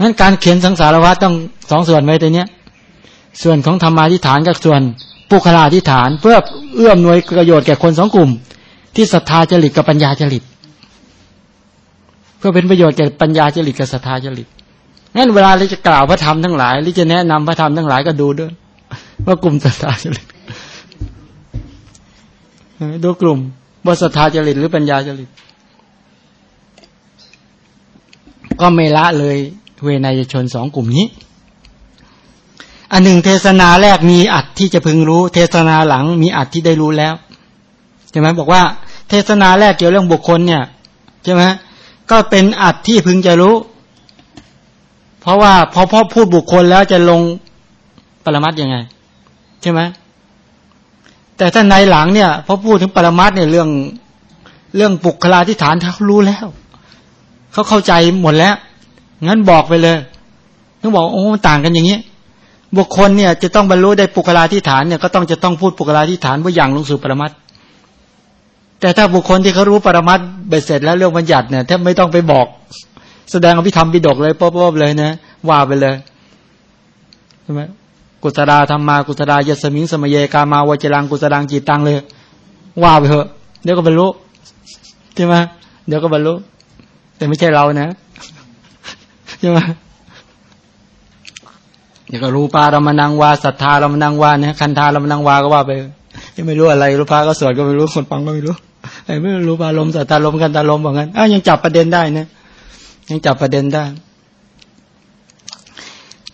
นั้นการเขียนสังสารวัตต้องสองส่วนไหมตัวเนี้ย ส่วนของธรรมาธิฐานกับส่วนปุคลาธิฐาน เพื่อเอื้อมหน่วยประโยชน์แก่คนสองกลุ่ม ที่ศรัทธาจริตกับปัญญาจริต เพื่อเป็นประโยชน์แก่ปัญญาจริตกับศรัทธาจริตงั้นเวลาเราจะกล่าวพระธรรมทั้งหลายหรือจะแนะนำพระธรรมทั้งหลายก็ดูด้วย ว่ากลุ่มศรัทธาจริตดูกลุ่มว่าศรัทธาจริตหรือปัญญาจริต ก็ไม่ละเลย เวนยชนสองกลุ่มนี้ อันหนึ่งเทศนาแรกมีอัดที่จะพึงรู้ เทศนาหลังมีอัดที่ได้รู้แล้วใช่ไหมบอกว่า เทศนาแรกเกี่ยวเรื่องบุคคลเนี่ยใช่ไหมก็เป็นอัดที่พึงจะรู้ เพราะว่าพอพ่อพูดบุคคลแล้วจะลงปรมัตยังไง ใช่ไหมแต่ถ้าในหลังเนี่ยพอพูดถึงปรมัตเนี่ยเรื่องเรื่องปุคลาธิฐานเขารู้แล้ว เขาเข้าใจหมดแล้ว งั้นบอกไปเลยต้องบอกโอ้ต่างกันอย่างนี้บุคคลเนี่ยจะต้องบรรลุได้ปุคลาธิฐานเนี่ยก็ต้องจะต้องพูดปุคลาธิฐานว่าอย่างลงสู่ปรมัตแต่ถ้าบุคคลที่เขารู้ปรมัตเบ็ดเสร็จแล้วเรื่องบัญญัติเนี่ยแทบไม่ต้องไปบอก แสดงอภิธรรมปิดกเลยป๊อบๆเลยนะว่าไปเลยใช่ไหมกุศลาธรรมากุศลายสมิงสมเยกามาวจรังกุศลังจิตตังเลย ว่าไปเถอะเดี๋ยวก็บรรลุใช่ไหมเดี๋ยวก็บรรลุแต่ไม่ใช่เรานะ ช่ไหมเดี๋ยวก็รูปารามนังวาศรัทธารามนังวาเนี่ยคันธารามนังวาก็ว่าไปยังไม่รู้อะไรรูปาก็สวดก็ไม่รู้คนฟังก็ไม่รู้ไอ้ไม่รู้ปารมศรัทธารมกันตารมบอกงั้นอ้ายังจับประเด็นได้นะยังจับประเด็นได้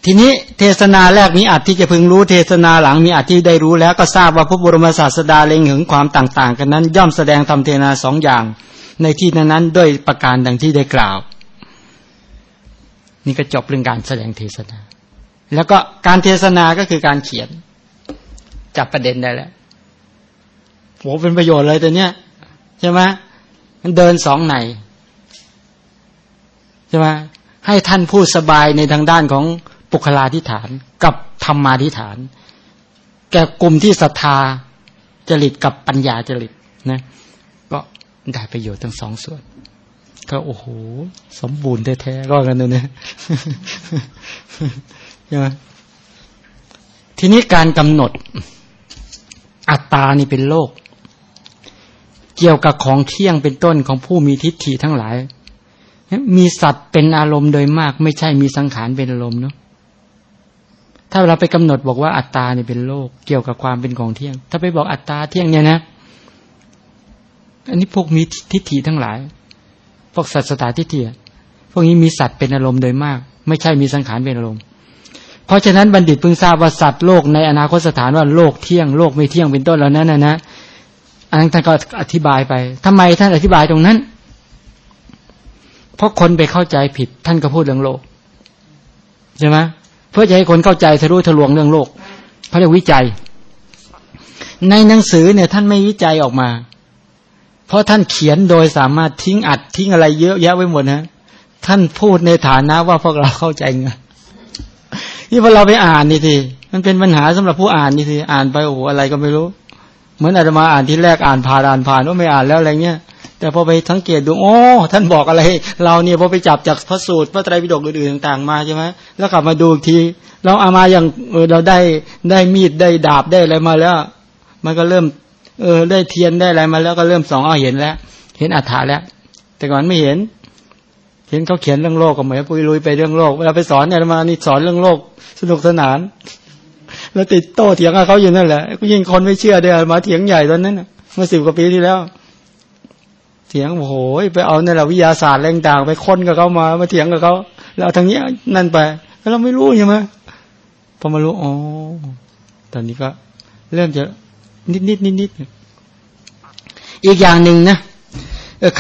ทีนี้เทศนาแรกมีอัดที่จะพึงรู้เทศนาหลังมีอัดที่ได้รู้แล้วก็ทราบว่าพระบรมศาสดาเล็งถึงความต่าง ๆ กันนั้น ย่อมแสดงทำเทนาสองอย่าง ในที่นั้นๆด้วยประการดังที่ได้กล่าว นี่ก็จบเรื่องการแสดงเทศนา แล้วก็การเทศนาก็คือการเขียน จับประเด็นได้แล้วโหเป็นประโยชน์เลยตัวเนี้ยใช่ไหมมันเดินสองในใช่ไหมให้ท่านพูดสบายในทางด้านของปุคลาธิฐาน กับธรรมาธิฐาน แก่กลุ่มที่ศรัทธาจริตกับปัญญาจริตนะ ก็ได้ประโยชน์ทั้งสองส่วน ก็โอ้โห สมบูรณ์แท้ๆก็กันเลยนะใช่ไหมทีนี้การกำหนด อัตตานี่เป็นโลก เกี่ยวกับของเที่ยงเป็นต้นของผู้มีทิฏฐิทั้งหลาย มีสัตว์เป็นอารมณ์โดยมาก ไม่ใช่มีสังขารเป็นอารมณ์เนาะถ้าเราไปกำหนดบอกว่าอัตตาเนี่ยเป็นโลก เกี่ยวกับความเป็นของเที่ยง ถ้าไปบอกอัตตาเที่ยงเนี่ยนะ อันนี้พวกมีทิฏฐิทั้งหลาย พวกสัตสตาทิฏฐิพวกนี้มีสัตว์เป็นอารมณ์โดยมาก ไม่ใช่มีสังขารเป็นอารมณ์ เพราะฉะนั้นบัณฑิตเพิ่งทราบว่าสัตว์โลกในอนาคตสถานว่าโลกเที่ยงโลกไม่เที่ยงเป็นต้นเหล่านั้นนะนะอันนั้นท่านก็อธิบายไปทำไมท่านอธิบายตรงนั้น เพราะคนไปเข้าใจผิด ท่านก็พูดเรื่องโลกใช่ไหมเพื่อจะให้คนเข้าใจทะลุทะลวงเรื่องโลกเขาเรียกวิจัย ในหนังสือเนี่ย ท่านไม่วิจัยออกมา เพราะท่านเขียนโดยสามารถทิ้งอัดทิ้งอะไรเยอะแยะไว้หมดนะ ท่านพูดในฐานะว่าพวกเราเข้าใจไงที่พอเราไปอ่านนี่ทีมันเป็นปัญหาสำหรับผู้อ่านนี่ทีอ่านไปโอ้โหอะไรก็ไม่รู้ เหมือนอาตมาอ่านที่แรกอ่านผ่านอ่านผ่านว่าไม่อ่านแล้วอะไรเงี้ยแต่พอไปสังเกตดูโอ้ท่านบอกอะไร เราเนี่ยพอไปจับจากพระสูตรพระไตรปิฎกอื่นๆต่าง ๆ มาใช่ไหมแล้วกลับมาดูอีกที เราเอามาอย่างเออเราได้ได้มีดได้ดาบได้อะไรมาแล้ว มันก็เริ่ม เออได้เทียนได้อะไรมาแล้วก็เริ่มสองเอาเห็นแล้ว เห็นอัฏฐาแล้ว แต่ก่อนไม่เห็น เห็นเขาเขียนเรื่องโลกก็เหมือนปุยลุยไปเรื่องโลกเวลาไปสอนเนี่ยมานี่สอนเรื่องโลกสนุกสนาน แล้วติดโต้เถียงกับเขาอยู่นั่นแหละก็ยิ่งคนไม่เชื่อเดี๋ยวมาเถียงใหญ่ตอนนั้นเมื่อสิบกว่าปีที่แล้วเถียงโอ้โหไปเอาเนี่ยแหละวิทยาศาสตร์แรงต่างไปค้นกับเขามามาเถียงกับเขาแล้วทางนี้นั่นไปแล้วเราไม่รู้ใช่ไหมพอมารู้อ๋อตอนนี้ก็เริ่มจะ นิดนิดนิดนิดอีกอย่างหนึ่งนะ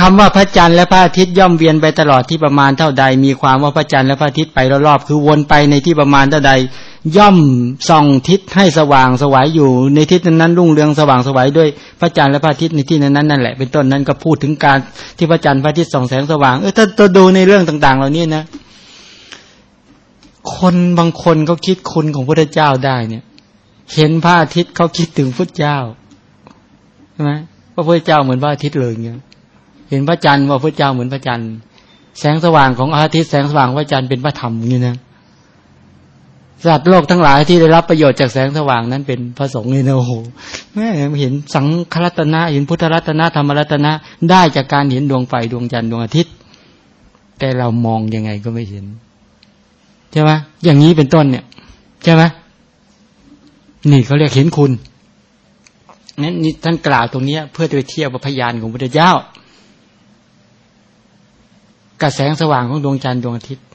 คำว่าพระจันทร์และพระอาทิตย์ย่อมเวียนไปตลอดที่ประมาณเท่าใด มีความว่าพระจันทร์และพระอาทิตย์ไปรอบๆคือวนไปในที่ประมาณเท่าใด ย่อมส่องทิศให้สว่างสวายอยู่ ในทิศนั้นรุ่งเรืองสว่างสวายด้วยพระจันทร์และพระอาทิตย์ในที่นั้นนั่นแหละเป็นต้นนั้นก็พูดถึงการที่พระจันทร์พระอาทิตย์ส่องแสงสว่างเออถ้าตัวดูในเรื่องต่าง ๆ เหล่านี้นะ คนบางคนเขาคิดคุณของพระเจ้าได้เนี่ย เห็นพระอาทิตย์เขาคิดถึงพระเจ้าใช่ไหมพระพุทธเจ้าเหมือนพระอาทิตย์เลยเงี้ยเห็นพระจันทร์ว่าพระเจ้าเหมือนพระจันทร์แสงสว่างของอาทิตย์แสงสว่างพระจันทร์เป็นพระธรรมนี่นะสัตว์โลกทั้งหลายที่ได้รับประโยชน์จากแสงสว่างนั้นเป็นพระสงฆ์นี่นะโอ้โหแม่เห็นสังฆรัตนะ เห็นพุทธรัตนะธรรมรัตนะได้จากการเห็นดวงไฟดวงจันทร์ดวงอาทิตย์ แต่เรามองยังไงก็ไม่เห็นใช่ไหมอย่างนี้เป็นต้นเนี่ยใช่ไหม นี่เขาเรียกเห็นคุณนั้นนี่ท่านกล่าวตรงนี้เพื่อจะไปเทียบกับพยานของพระเจ้ากับแสงสว่างของดวงจันทร์ดวงอาทิตย์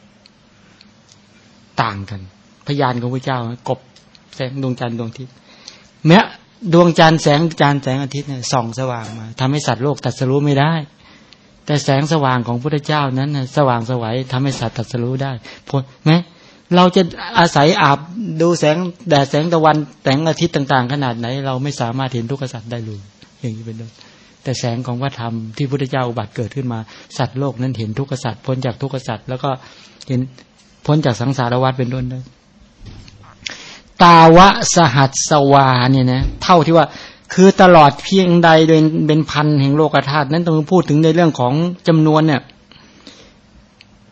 ต่างกัน พยานของพระเจ้ากบแสงดวงจันทร์ดวงอาทิตย์แม้ดวงจันทร์แสงจันทร์แสงอาทิตย์เนี่ยส่องสว่างมาทำให้สัตว์โลกตัดสรู้ไม่ได้ แต่แสงสว่างของพระเจ้านั้นสว่างสวัยทำให้สัตว์ตัดสรู้ได้พไหม เราจะอาศัยอาบดูแสงแดดแสงตะวันแสงอาทิตย์ต่าง ๆ ขนาดไหน เราไม่สามารถเห็นทุกขสัตว์ได้เลยอย่างนี้เป็นต้นแต่แสงของพระธรรมที่พุทธเจ้าอุบัติเกิดขึ้นมา สัตว์โลกนั้นเห็นทุกขสัตว์พ้นจากทุกขสัตว์แล้วก็เห็นพ้นจากสังสารวัฏเป็นต้นได้ตาวะสหัสสวาเนี่ยนะเท่าที่ว่าคือตลอดเพียงใดโดยเป็นพันแห่งโลกธาตุนั้นต้องพูดถึงในเรื่องของจำนวนเนี่ย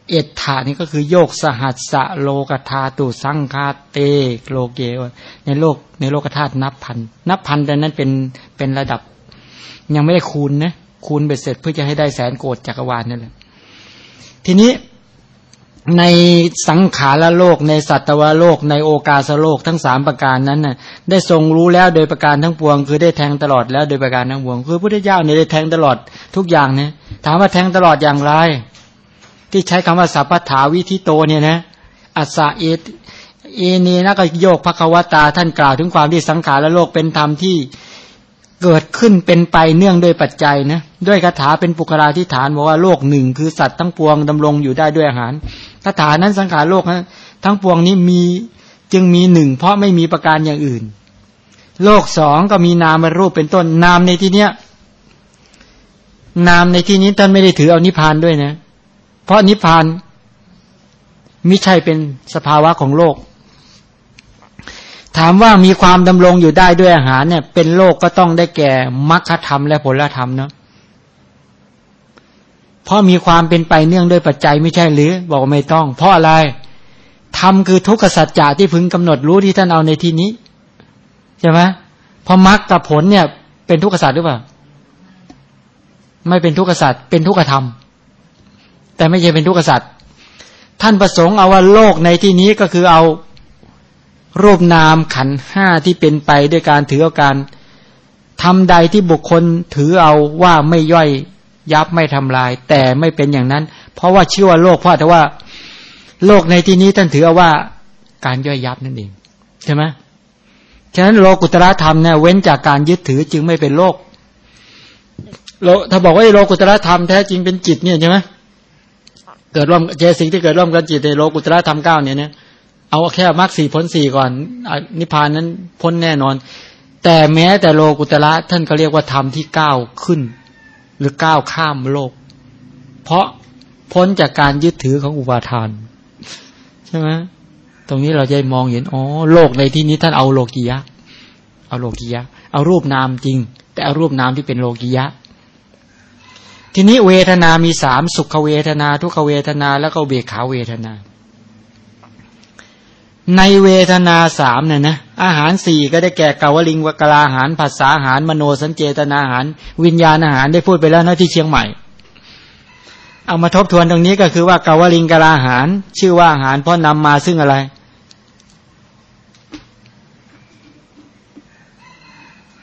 เอตถานี่ก็คือโยกสหัสสะโลกธาตุสังคาเตโลเกในโลกในโลกธาตุนับพัน นับพันแต่นั้นเป็นเป็นระดับ ยังไม่ได้คูณนะคูณเบ็ดเสร็จเพื่อจะให้ได้แสนโกดจักรวาลนั่นแหละทีนี้ในสังขารโลกในสัตวโลก ในโอกาสโลกทั้งสามประการนั้นน่ะ ได้ทรงรู้แล้วโดยประการทั้งปวง คือได้แทงตลอดแล้วโดยประการทั้งปวง คือพระพุทธเจ้าเนี่ยได้แทงตลอดทุกอย่างเนี่ยถามว่าแทงตลอดอย่างไร ที่ใช้คำว่าสัพพถาวิธิโตเนี่ยนะอัสสะเอเอเนนะก็โยกพระควตาท่านกล่าวถึงความที่สังขารและโลกเป็นธรรมที่เกิดขึ้นเป็นไปเนื่องด้วยปัจจัยนะด้วยคาถาเป็นปุคลาธิฐานบอกว่าโลกหนึ่งคือสัตว์ทั้งปวงดำรงอยู่ได้ด้วยอาหารคาถานั้นสังขารโลกนะทั้งปวงนี้มีจึงมีหนึ่งเพราะไม่มีประการอย่างอื่น โลกสองก็มีนามรูปเป็นต้นนามในที่เนี้ยนามในที่นี้ท่านไม่ได้ถือเอานิพานด้วยนะ เพราะนิพพานมิใช่เป็นสภาวะของโลก ถามว่ามีความดำรงอยู่ได้ด้วยอาหารเนี่ย เป็นโลกก็ต้องได้แก่มรรคธรรมและผลธรรมเนาะเพราะมีความเป็นไปเนื่องด้วยปัจจัยไม่ใช่หรือ บอกไม่ต้อง เพราะอะไรธรรมคือทุกขสัจจะที่พึงกำหนดรู้ที่ท่านเอาในที่นี้ใช่ไหมพราะมรรคกับผลเนี่ย เป็นทุกขสัจหรือเปล่า ไม่เป็นทุกขสัจเป็นทุกขธรรม แต่ไม่ใช่เป็นทุกขสัจท่านประสงค์เอาว่าโลกในที่นี้ก็คือเอารูปนามขันห้าที่เป็นไปด้วยการถือเอาการทำใดที่บุคคลถือเอาว่าไม่ย่อยยับไม่ทำลาย แต่ไม่เป็นอย่างนั้น เพราะว่าเชื่อว่าโลกเพราะแต่ว่า โลกในที่นี้ท่านถือเอาว่าการย่อยยับนั่นเองใช่ไหมฉะนั้นโลกุตระธรรมเนี่ยเว้นจากการยึดถือจึงไม่เป็นโลกโลถ้าบอกว่าโลกุตระธรรมแท้จริงเป็นจิตเนี่ยใช่ไหม เกิดร่วมเจสิ่งที่เกิดร่วมกันจิตในโลกุตระธรรมเก้าเนี่ยเนี่ยเอาแค่มรรคสี่พ้นสี่ก่อนนิพพานนั้นพ้นแน่นอน แต่แม้แต่โลกุตระท่านก็เรียกว่าธรรมที่ก้าวขึ้น หรือก้าวข้ามโลก เพราะพ้นจากการยึดถือของอุปาทาน ใช่ไหมตรงนี้เราจะมองเห็นอ๋อโลกในที่นี้ท่านเอาโลกียะ เอาโลกียะ เอารูปนามจริง แต่เอารูปนามที่เป็นโลกียะ ทีนี้เวทนามีสามสุขเวทนา ทุกขเวทนา แล้วก็เบขาเวทนา ในเวทนาสามเนี่ยนะอาหารสี่ก็ได้แก่กาวลิงวกลาอาหารภาษาอาหาร มโนสัญเจตนาอาหาร วิญญาณอาหารได้พูดไปแล้วนะที่เชียงใหม่ เอามาทบทวนตรงนี้ก็คือว่ากาวลิงกลาอาหาร ชื่อว่าอาหารเพราะนำมาซึ่งอะไร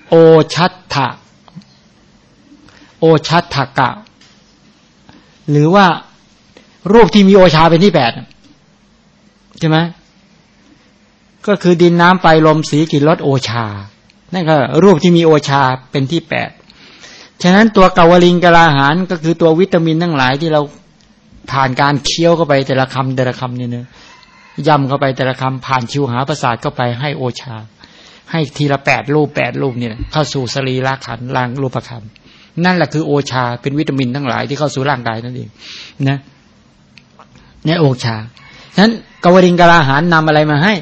โอชัตถะ โอชัตถกะ หรือว่ารูปที่มีโอชาเป็นที่แปดใช่ไหมก็คือดินน้ำไฟลมสีกลิ่นรสโอชา นั่นก็รูปที่มีโอชาเป็นที่แปดฉะนั้นตัวกาวลิงกลาหารก็คือตัววิตามินทั้งหลายที่เราผ่านการเคี้ยวเข้าไปแต่ละคำแต่ละคำเนี่ยเนื้อย่ำเข้าไปแต่ละคำผ่านชิวหาประสาทเข้าไปให้โอชา ให้ทีละแปดรูปแปดรูปเนี่ยเข้าสู่สรีระขันธ์ล่างรูปคำ นั่นแหละคือโอชา เป็นวิตามินทั้งหลายที่เข้าสู่ร่างกายนั่นเองนะนี่โอชาฉะนั้นกวริงกลาหารนำอะไรมาให้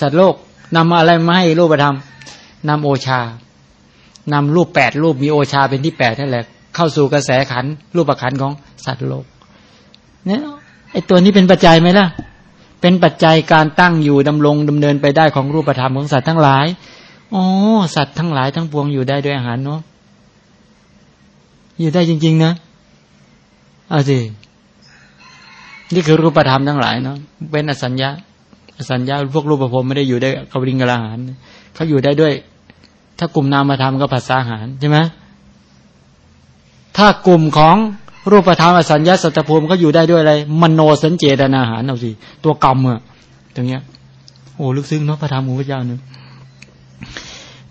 สัตว์โลกนำอะไรมาให้รูปธรรมนำโอชานำรูปแปดรูปมีโอชาเป็นที่แปดนั่นแหละ เข้าสู่กระแสขันรูปขันของสัตว์โลกเนี่ยไอตัวนี้เป็นปัจจัยไหมล่ะ เป็นปัจจัยการตั้งอยู่ดำรงดำเนินไปได้ของรูปธรรมของสัตว์ทั้งหลาย อ๋อ สัตว์ทั้งหลายทั้งปวงอยู่ได้ด้วยอาหารเนาะ อยู่ได้จริง ๆ นะเอาสินี่คือรูปธรรมทั้งหลายเนาะเป็นอสัญญาอสัญญาพวกรูปภพไม่ได้อยู่ได้กับริงกระหารเขาอยู่ได้ด้วย ถ้ากลุ่มนามธรรมก็ภาษาหารใช่ไหมถ้ากลุ่มของรูปธรรมอสัญญาสัตภูมิก็อยู่ได้ด้วยอะไร มโนสัญเจตนาหารเอาสิตัวกรรมอะตรงเนี้ยโอ้ลึกซึ้งเนาะพระธรรมของพระเจ้าเนี่ย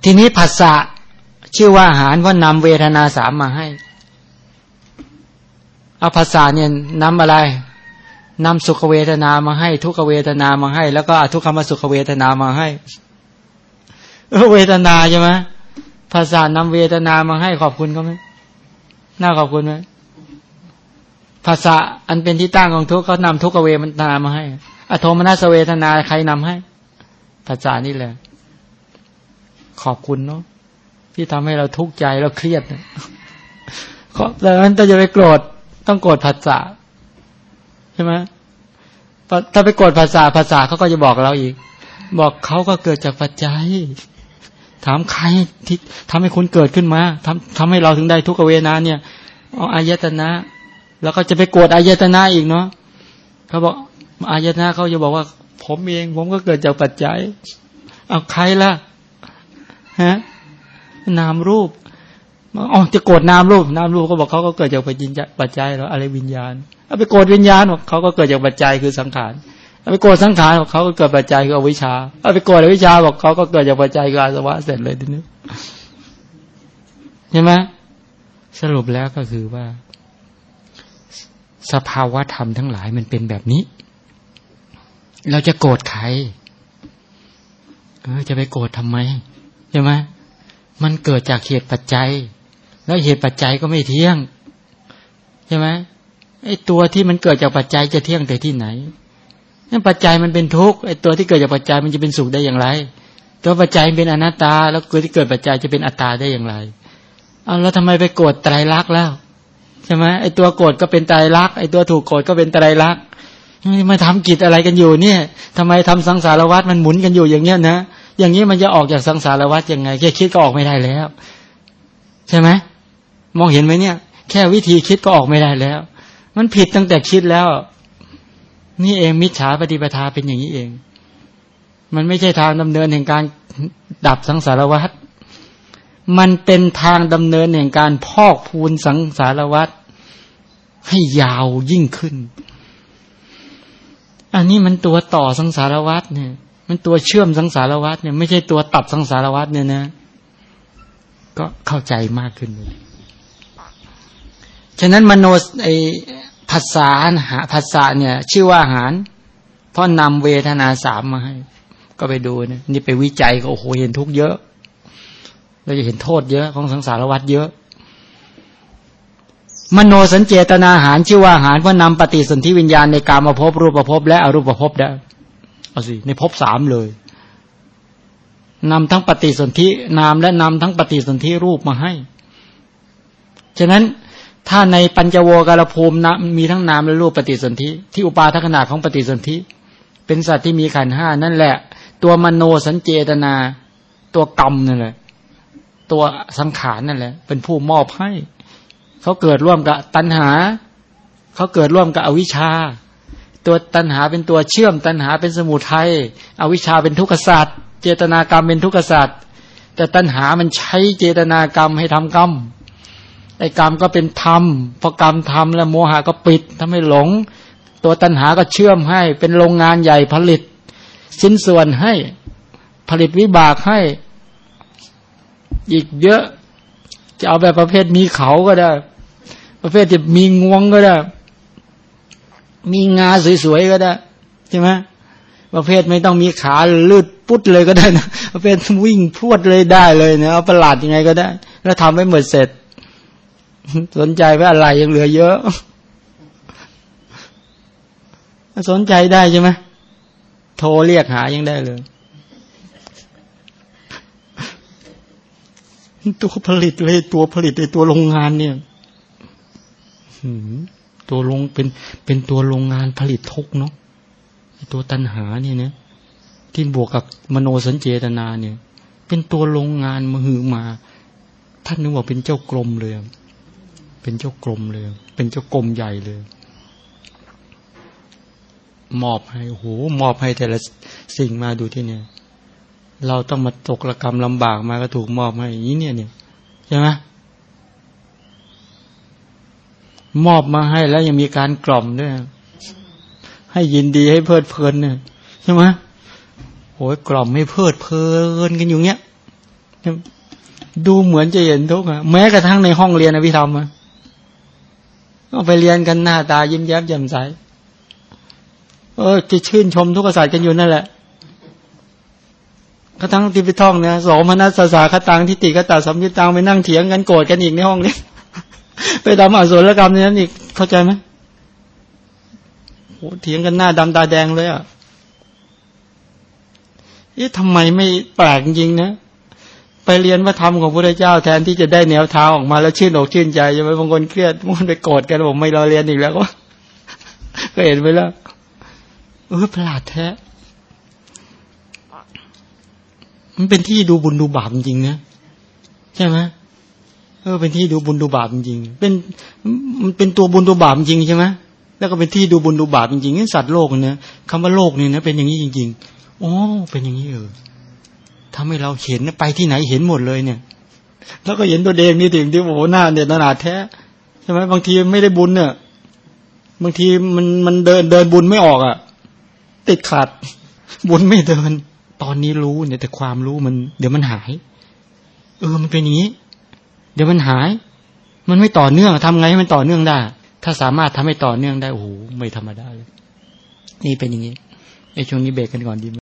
ทีนี้ภาษาชื่อว่าอาหารว่านำเวทนาสามมาให้ เอาภาษาเนี่ยนำอะไรนำสุขเวทนามาให้ ทุกเวทนามาให้ แล้วก็อทุกขมสุขเวทนามาให้เวทนาใช่ไหมภาษานำเวทนามาให้ขอบคุณเขาไหมน่าขอบคุณไหมภาษาอันเป็นที่ตั้งของทุกข์เขานำทุกขเวทนามาให้ อโทมนัสเวทนาใครนำให้ ภาษานี่แหละ ขอบคุณเนาะที่ทำให้เราทุกข์ใจเราเครียดเนี่ยดังนั้นถ้าจะไปโกรธ ต้องโกรธภาษาใช่ไหมถ้าไปโกรธภาษาภาษาเขาก็จะบอกเราอีก บอกเขาก็เกิดจากปัจจัย ถามใครที่ทำให้คุณเกิดขึ้นมาทำทำให้เราถึงได้ทุกเวนาเนี่ยเอาอายตนะ แล้วก็จะไปโกรธอายตนะอีกเนาะเขาบอกอายตนะเขาจะบอกว่า ผมเองผมก็เกิดจากปัจจัย เอาใครล่ะฮะนามรูป อ๋อจะโกรธนามรูปนามรูปก็บอกเขาก็เกิดจากปัจจัยปัจจัยแล้วอะไรวิญญาณเอาไปโกรธวิญญาณบอกเขาก็เกิดจากปัจจัยคือสังขารเอาไปโกรธสังขารบอกเขาก็เกิดปัจจัยคืออวิชชาเอาไปโกรธอวิชชาบอกเขาก็เกิดจากปัจจัยคืออาสวะเสร็จเลยทีนี้ใช่ไหมสรุปแล้วก็คือว่า สภาวะธรรมทั้งหลายมันเป็นแบบนี้ เราจะโกรธใครเออจะไปโกรธทำไมใช่ไหมมันเกิดจากเหตุปัจจัย แล้วเหตุปัจจัยก็ไม่เที่ยง ใช่ไหมไอ้ตัวที่มันเกิดจากปัจจัยจะเที่ยงแต่ที่ไหนนั่นปัจจัยมันเป็นทุกข์ไอ้ตัวที่เกิดจากปัจจัยมันจะเป็นสุขได้อย่างไร ตัวปัจจัยเป็นอนัตตา แล้วเกิดที่เกิดปัจจัยจะเป็นอัตตาได้อย่างไรเอาแล้วทำไมไปโกรธไตรลักษณ์แล้วใช่ไหมไอ้ตัวโกรธก็เป็นไตรลักษณ์ไอ้ตัวถูกโกรธก็เป็นไตรลักษณ์มาทำกิจอะไรกันอยู่เนี่ยทำไมทำสังสารวัฏมันหมุนกันอยู่อย่างเงี้ยนะอย่างนี้มันจะออกจากสังสารวัฏยังไงแค่คิดก็ออกไม่ได้แล้ว ใช่ไหม มองเห็นไหมเนี่ย แค่วิธีคิดก็ออกไม่ได้แล้ว มันผิดตั้งแต่คิดแล้ว นี่เองมิจฉาปฏิปทาเป็นอย่างนี้เอง มันไม่ใช่ทางดำเนินแห่งการดับสังสารวัฏมันเป็นทางดำเนินแห่งการพอกพูนสังสารวัฏให้ยาวยิ่งขึ้น อันนี้มันตัวต่อสังสารวัฏเนี่ย มันตัวเชื่อมสังสารวัฏเนี่ย ไม่ใช่ตัวตัดสังสารวัฏเนี่ยนะ ก็เข้าใจมากขึ้นเลย ฉะนั้นมโนไอภาษาหาภาษาเนี่ย ชื่อว่าอาหาร เพราะนำเวทนาสามมาให้ ก็ไปดูเนี่ยนี่ไปวิจัยก็โอ้โหเห็นทุกเยอะ เราจะเห็นโทษเยอะของสังสารวัฏเยอะ มโนสัญเจตนาอาหารชื่อว่าอาหารเพราะนำปฏิสนธิวิญญาณในการมาพบรูปภพและอรูปภพได้เอาสิในภพสามเลยนำทั้งปฏิสนธินามและนำทั้งปฏิสนธิรูปมาให้ ฉะนั้น ถ้าในปัญจโวการภูมินะมีทั้งนามและรูปปฏิสนธิที่อุปาทัขนาของปฏิสนธิเป็นสัตว์ที่มีขันห้านั่นแหละ ตัวมโนสัญเจตนา ตัวกรรมนั่นแหละ ตัวสังขารนั่นแหละ เป็นผู้มอบให้เขาเกิดร่วมกับตัณหาเขาเกิดร่วมกับอวิชชา ตัวตัณหาเป็นตัวเชื่อมตัณหาเป็นสมุทัยอวิชชาเป็นทุกขศาสตร์เจตนากรรมเป็นทุกขศาสตร์แต่ตัณหามันใช้เจตนากรรมให้ทำกรรม ไอ้กรรมก็เป็นธรรมพอกรรมทำแล้วโมหะก็ปิดทำให้หลง ตัวตัณหาก็เชื่อมให้เป็นโรงงานใหญ่ผลิต สิ้นส่วนให้ผลิตวิบากให้อีกเยอะ จะเอาแบบประเภทมีเขาก็ได้ ประเภทที่มีงวงก็ได้ มีงาสวยๆก็ได้ใช่ไหมประเภทไม่ต้องมีขาลืดปุ๊ดเลยก็ได้นะประเภทวิ่งพรวดเลยได้เลยนะเอาประหลาดยังไงก็ได้ แล้วทำให้หมดเสร็จ สนใจว่าอะไรยังเหลือเยอะ สนใจได้ใช่ไหมโทรเรียกหายังได้เลย ตัวผลิตเลยตัวผลิตในตัวโรงงานเนี่ยหืมตัวลงเป็นเป็นตัวโรงงานผลิตทุกข์เนาะไอ้ตัวตัณหาเนี่ยนะที่บวกกับมโนสัญเจตนาเนี่ย เป็นตัวโรงงานมหือมา ท่านนึกว่าเป็นเจ้ากรมเลย เป็นเจ้ากรมเลย เป็นเจ้ากรมใหญ่เลย มอบให้โอ้โหมอบให้แต่ละสิ่งมาดูที่เนี่ย เราต้องมาตกระกรรมลำบากมาก็ถูกมอบให้อย่างนี้เนี่ยเนี่ยใช่ไหมมอบมาให้แล้วยังมีการกล่อมด้วยให้ยินดีให้เพลิดเพลินเนี่ยใช่ไหมโอ้ยกล่อมให้เพลิดเพลินกันอยู่เนี้ยดูเหมือนจะเห็นทุกข์อะแม้กระทั่งในห้องเรียนอภิธรรมอะ ก็ไปเรียนกันหน้าตายิ้มแย้มแจ่มใส เออจะชื่นชมทุกข์ศาสตร์กันอยู่นั่นแหละกระทั่งที่ไปท่องเนี่ยสองมนัสสาคตังทิฏฐิกตาสัมยุตตังไปนั่งเถียงกันโกรธกันอีกในห้องนี้ ไปทำอสุรกรรมในนั้นอีกเข้าใจไหมโหเถียงกันหน้าดำตาแดงเลยอะเอ๊ะทำไมไม่แปลกจริงนะ ไปเรียนพระธรรมของพระเจ้าแทนที่จะได้แนวทางออกมาแล้วชื่นอกชื่นใจใช่ไหมบางคนเครียดบางคนไปโกรธกันบอกไม่ราเรียนอีกแล้วก็ก็เห็นไปแล้วเออประหลาดแท้ มันเป็นที่ดูบุญดูบาปจริงนะใช่ไหมเออเป็นที่ดูบุญดูบาปจริงเป็นมันเป็นตัวบุญตัวบาปจริงใช่ไหมแล้วก็เป็นที่ดูบุญดูบาปจริงๆนี่สัตว์โลกเนี่ยคำว่าโลกเนี่ยนะเป็นอย่างนี้จริงๆโอ้เป็นอย่างนี้เออ ทำให้เราเห็นไปที่ไหนเห็นหมดเลยเนี่ย แล้วก็เห็นตัวเองนี่ถึงที่โอ้โหหน้าเนี่ยขนาดแท้ใช่ไหมบางทีไม่ได้บุญเนี่ยบางทีมันมันเดินเดินบุญไม่ออกอะ ติดขัด บุญไม่เดิน ตอนนี้รู้เนี่ย แต่ความรู้มัน เดี๋ยวมันหาย เออมันเป็นอย่างนี้ เดี๋ยวมันหาย มันไม่ต่อเนื่องทำไงให้มันต่อเนื่องได้ ถ้าสามารถทำให้ต่อเนื่องได้โอ้โหไม่ธรรมดาเลย นี่เป็นอย่างนี้ไอ้ช่วงนี้เบรกกันก่อนดีไหม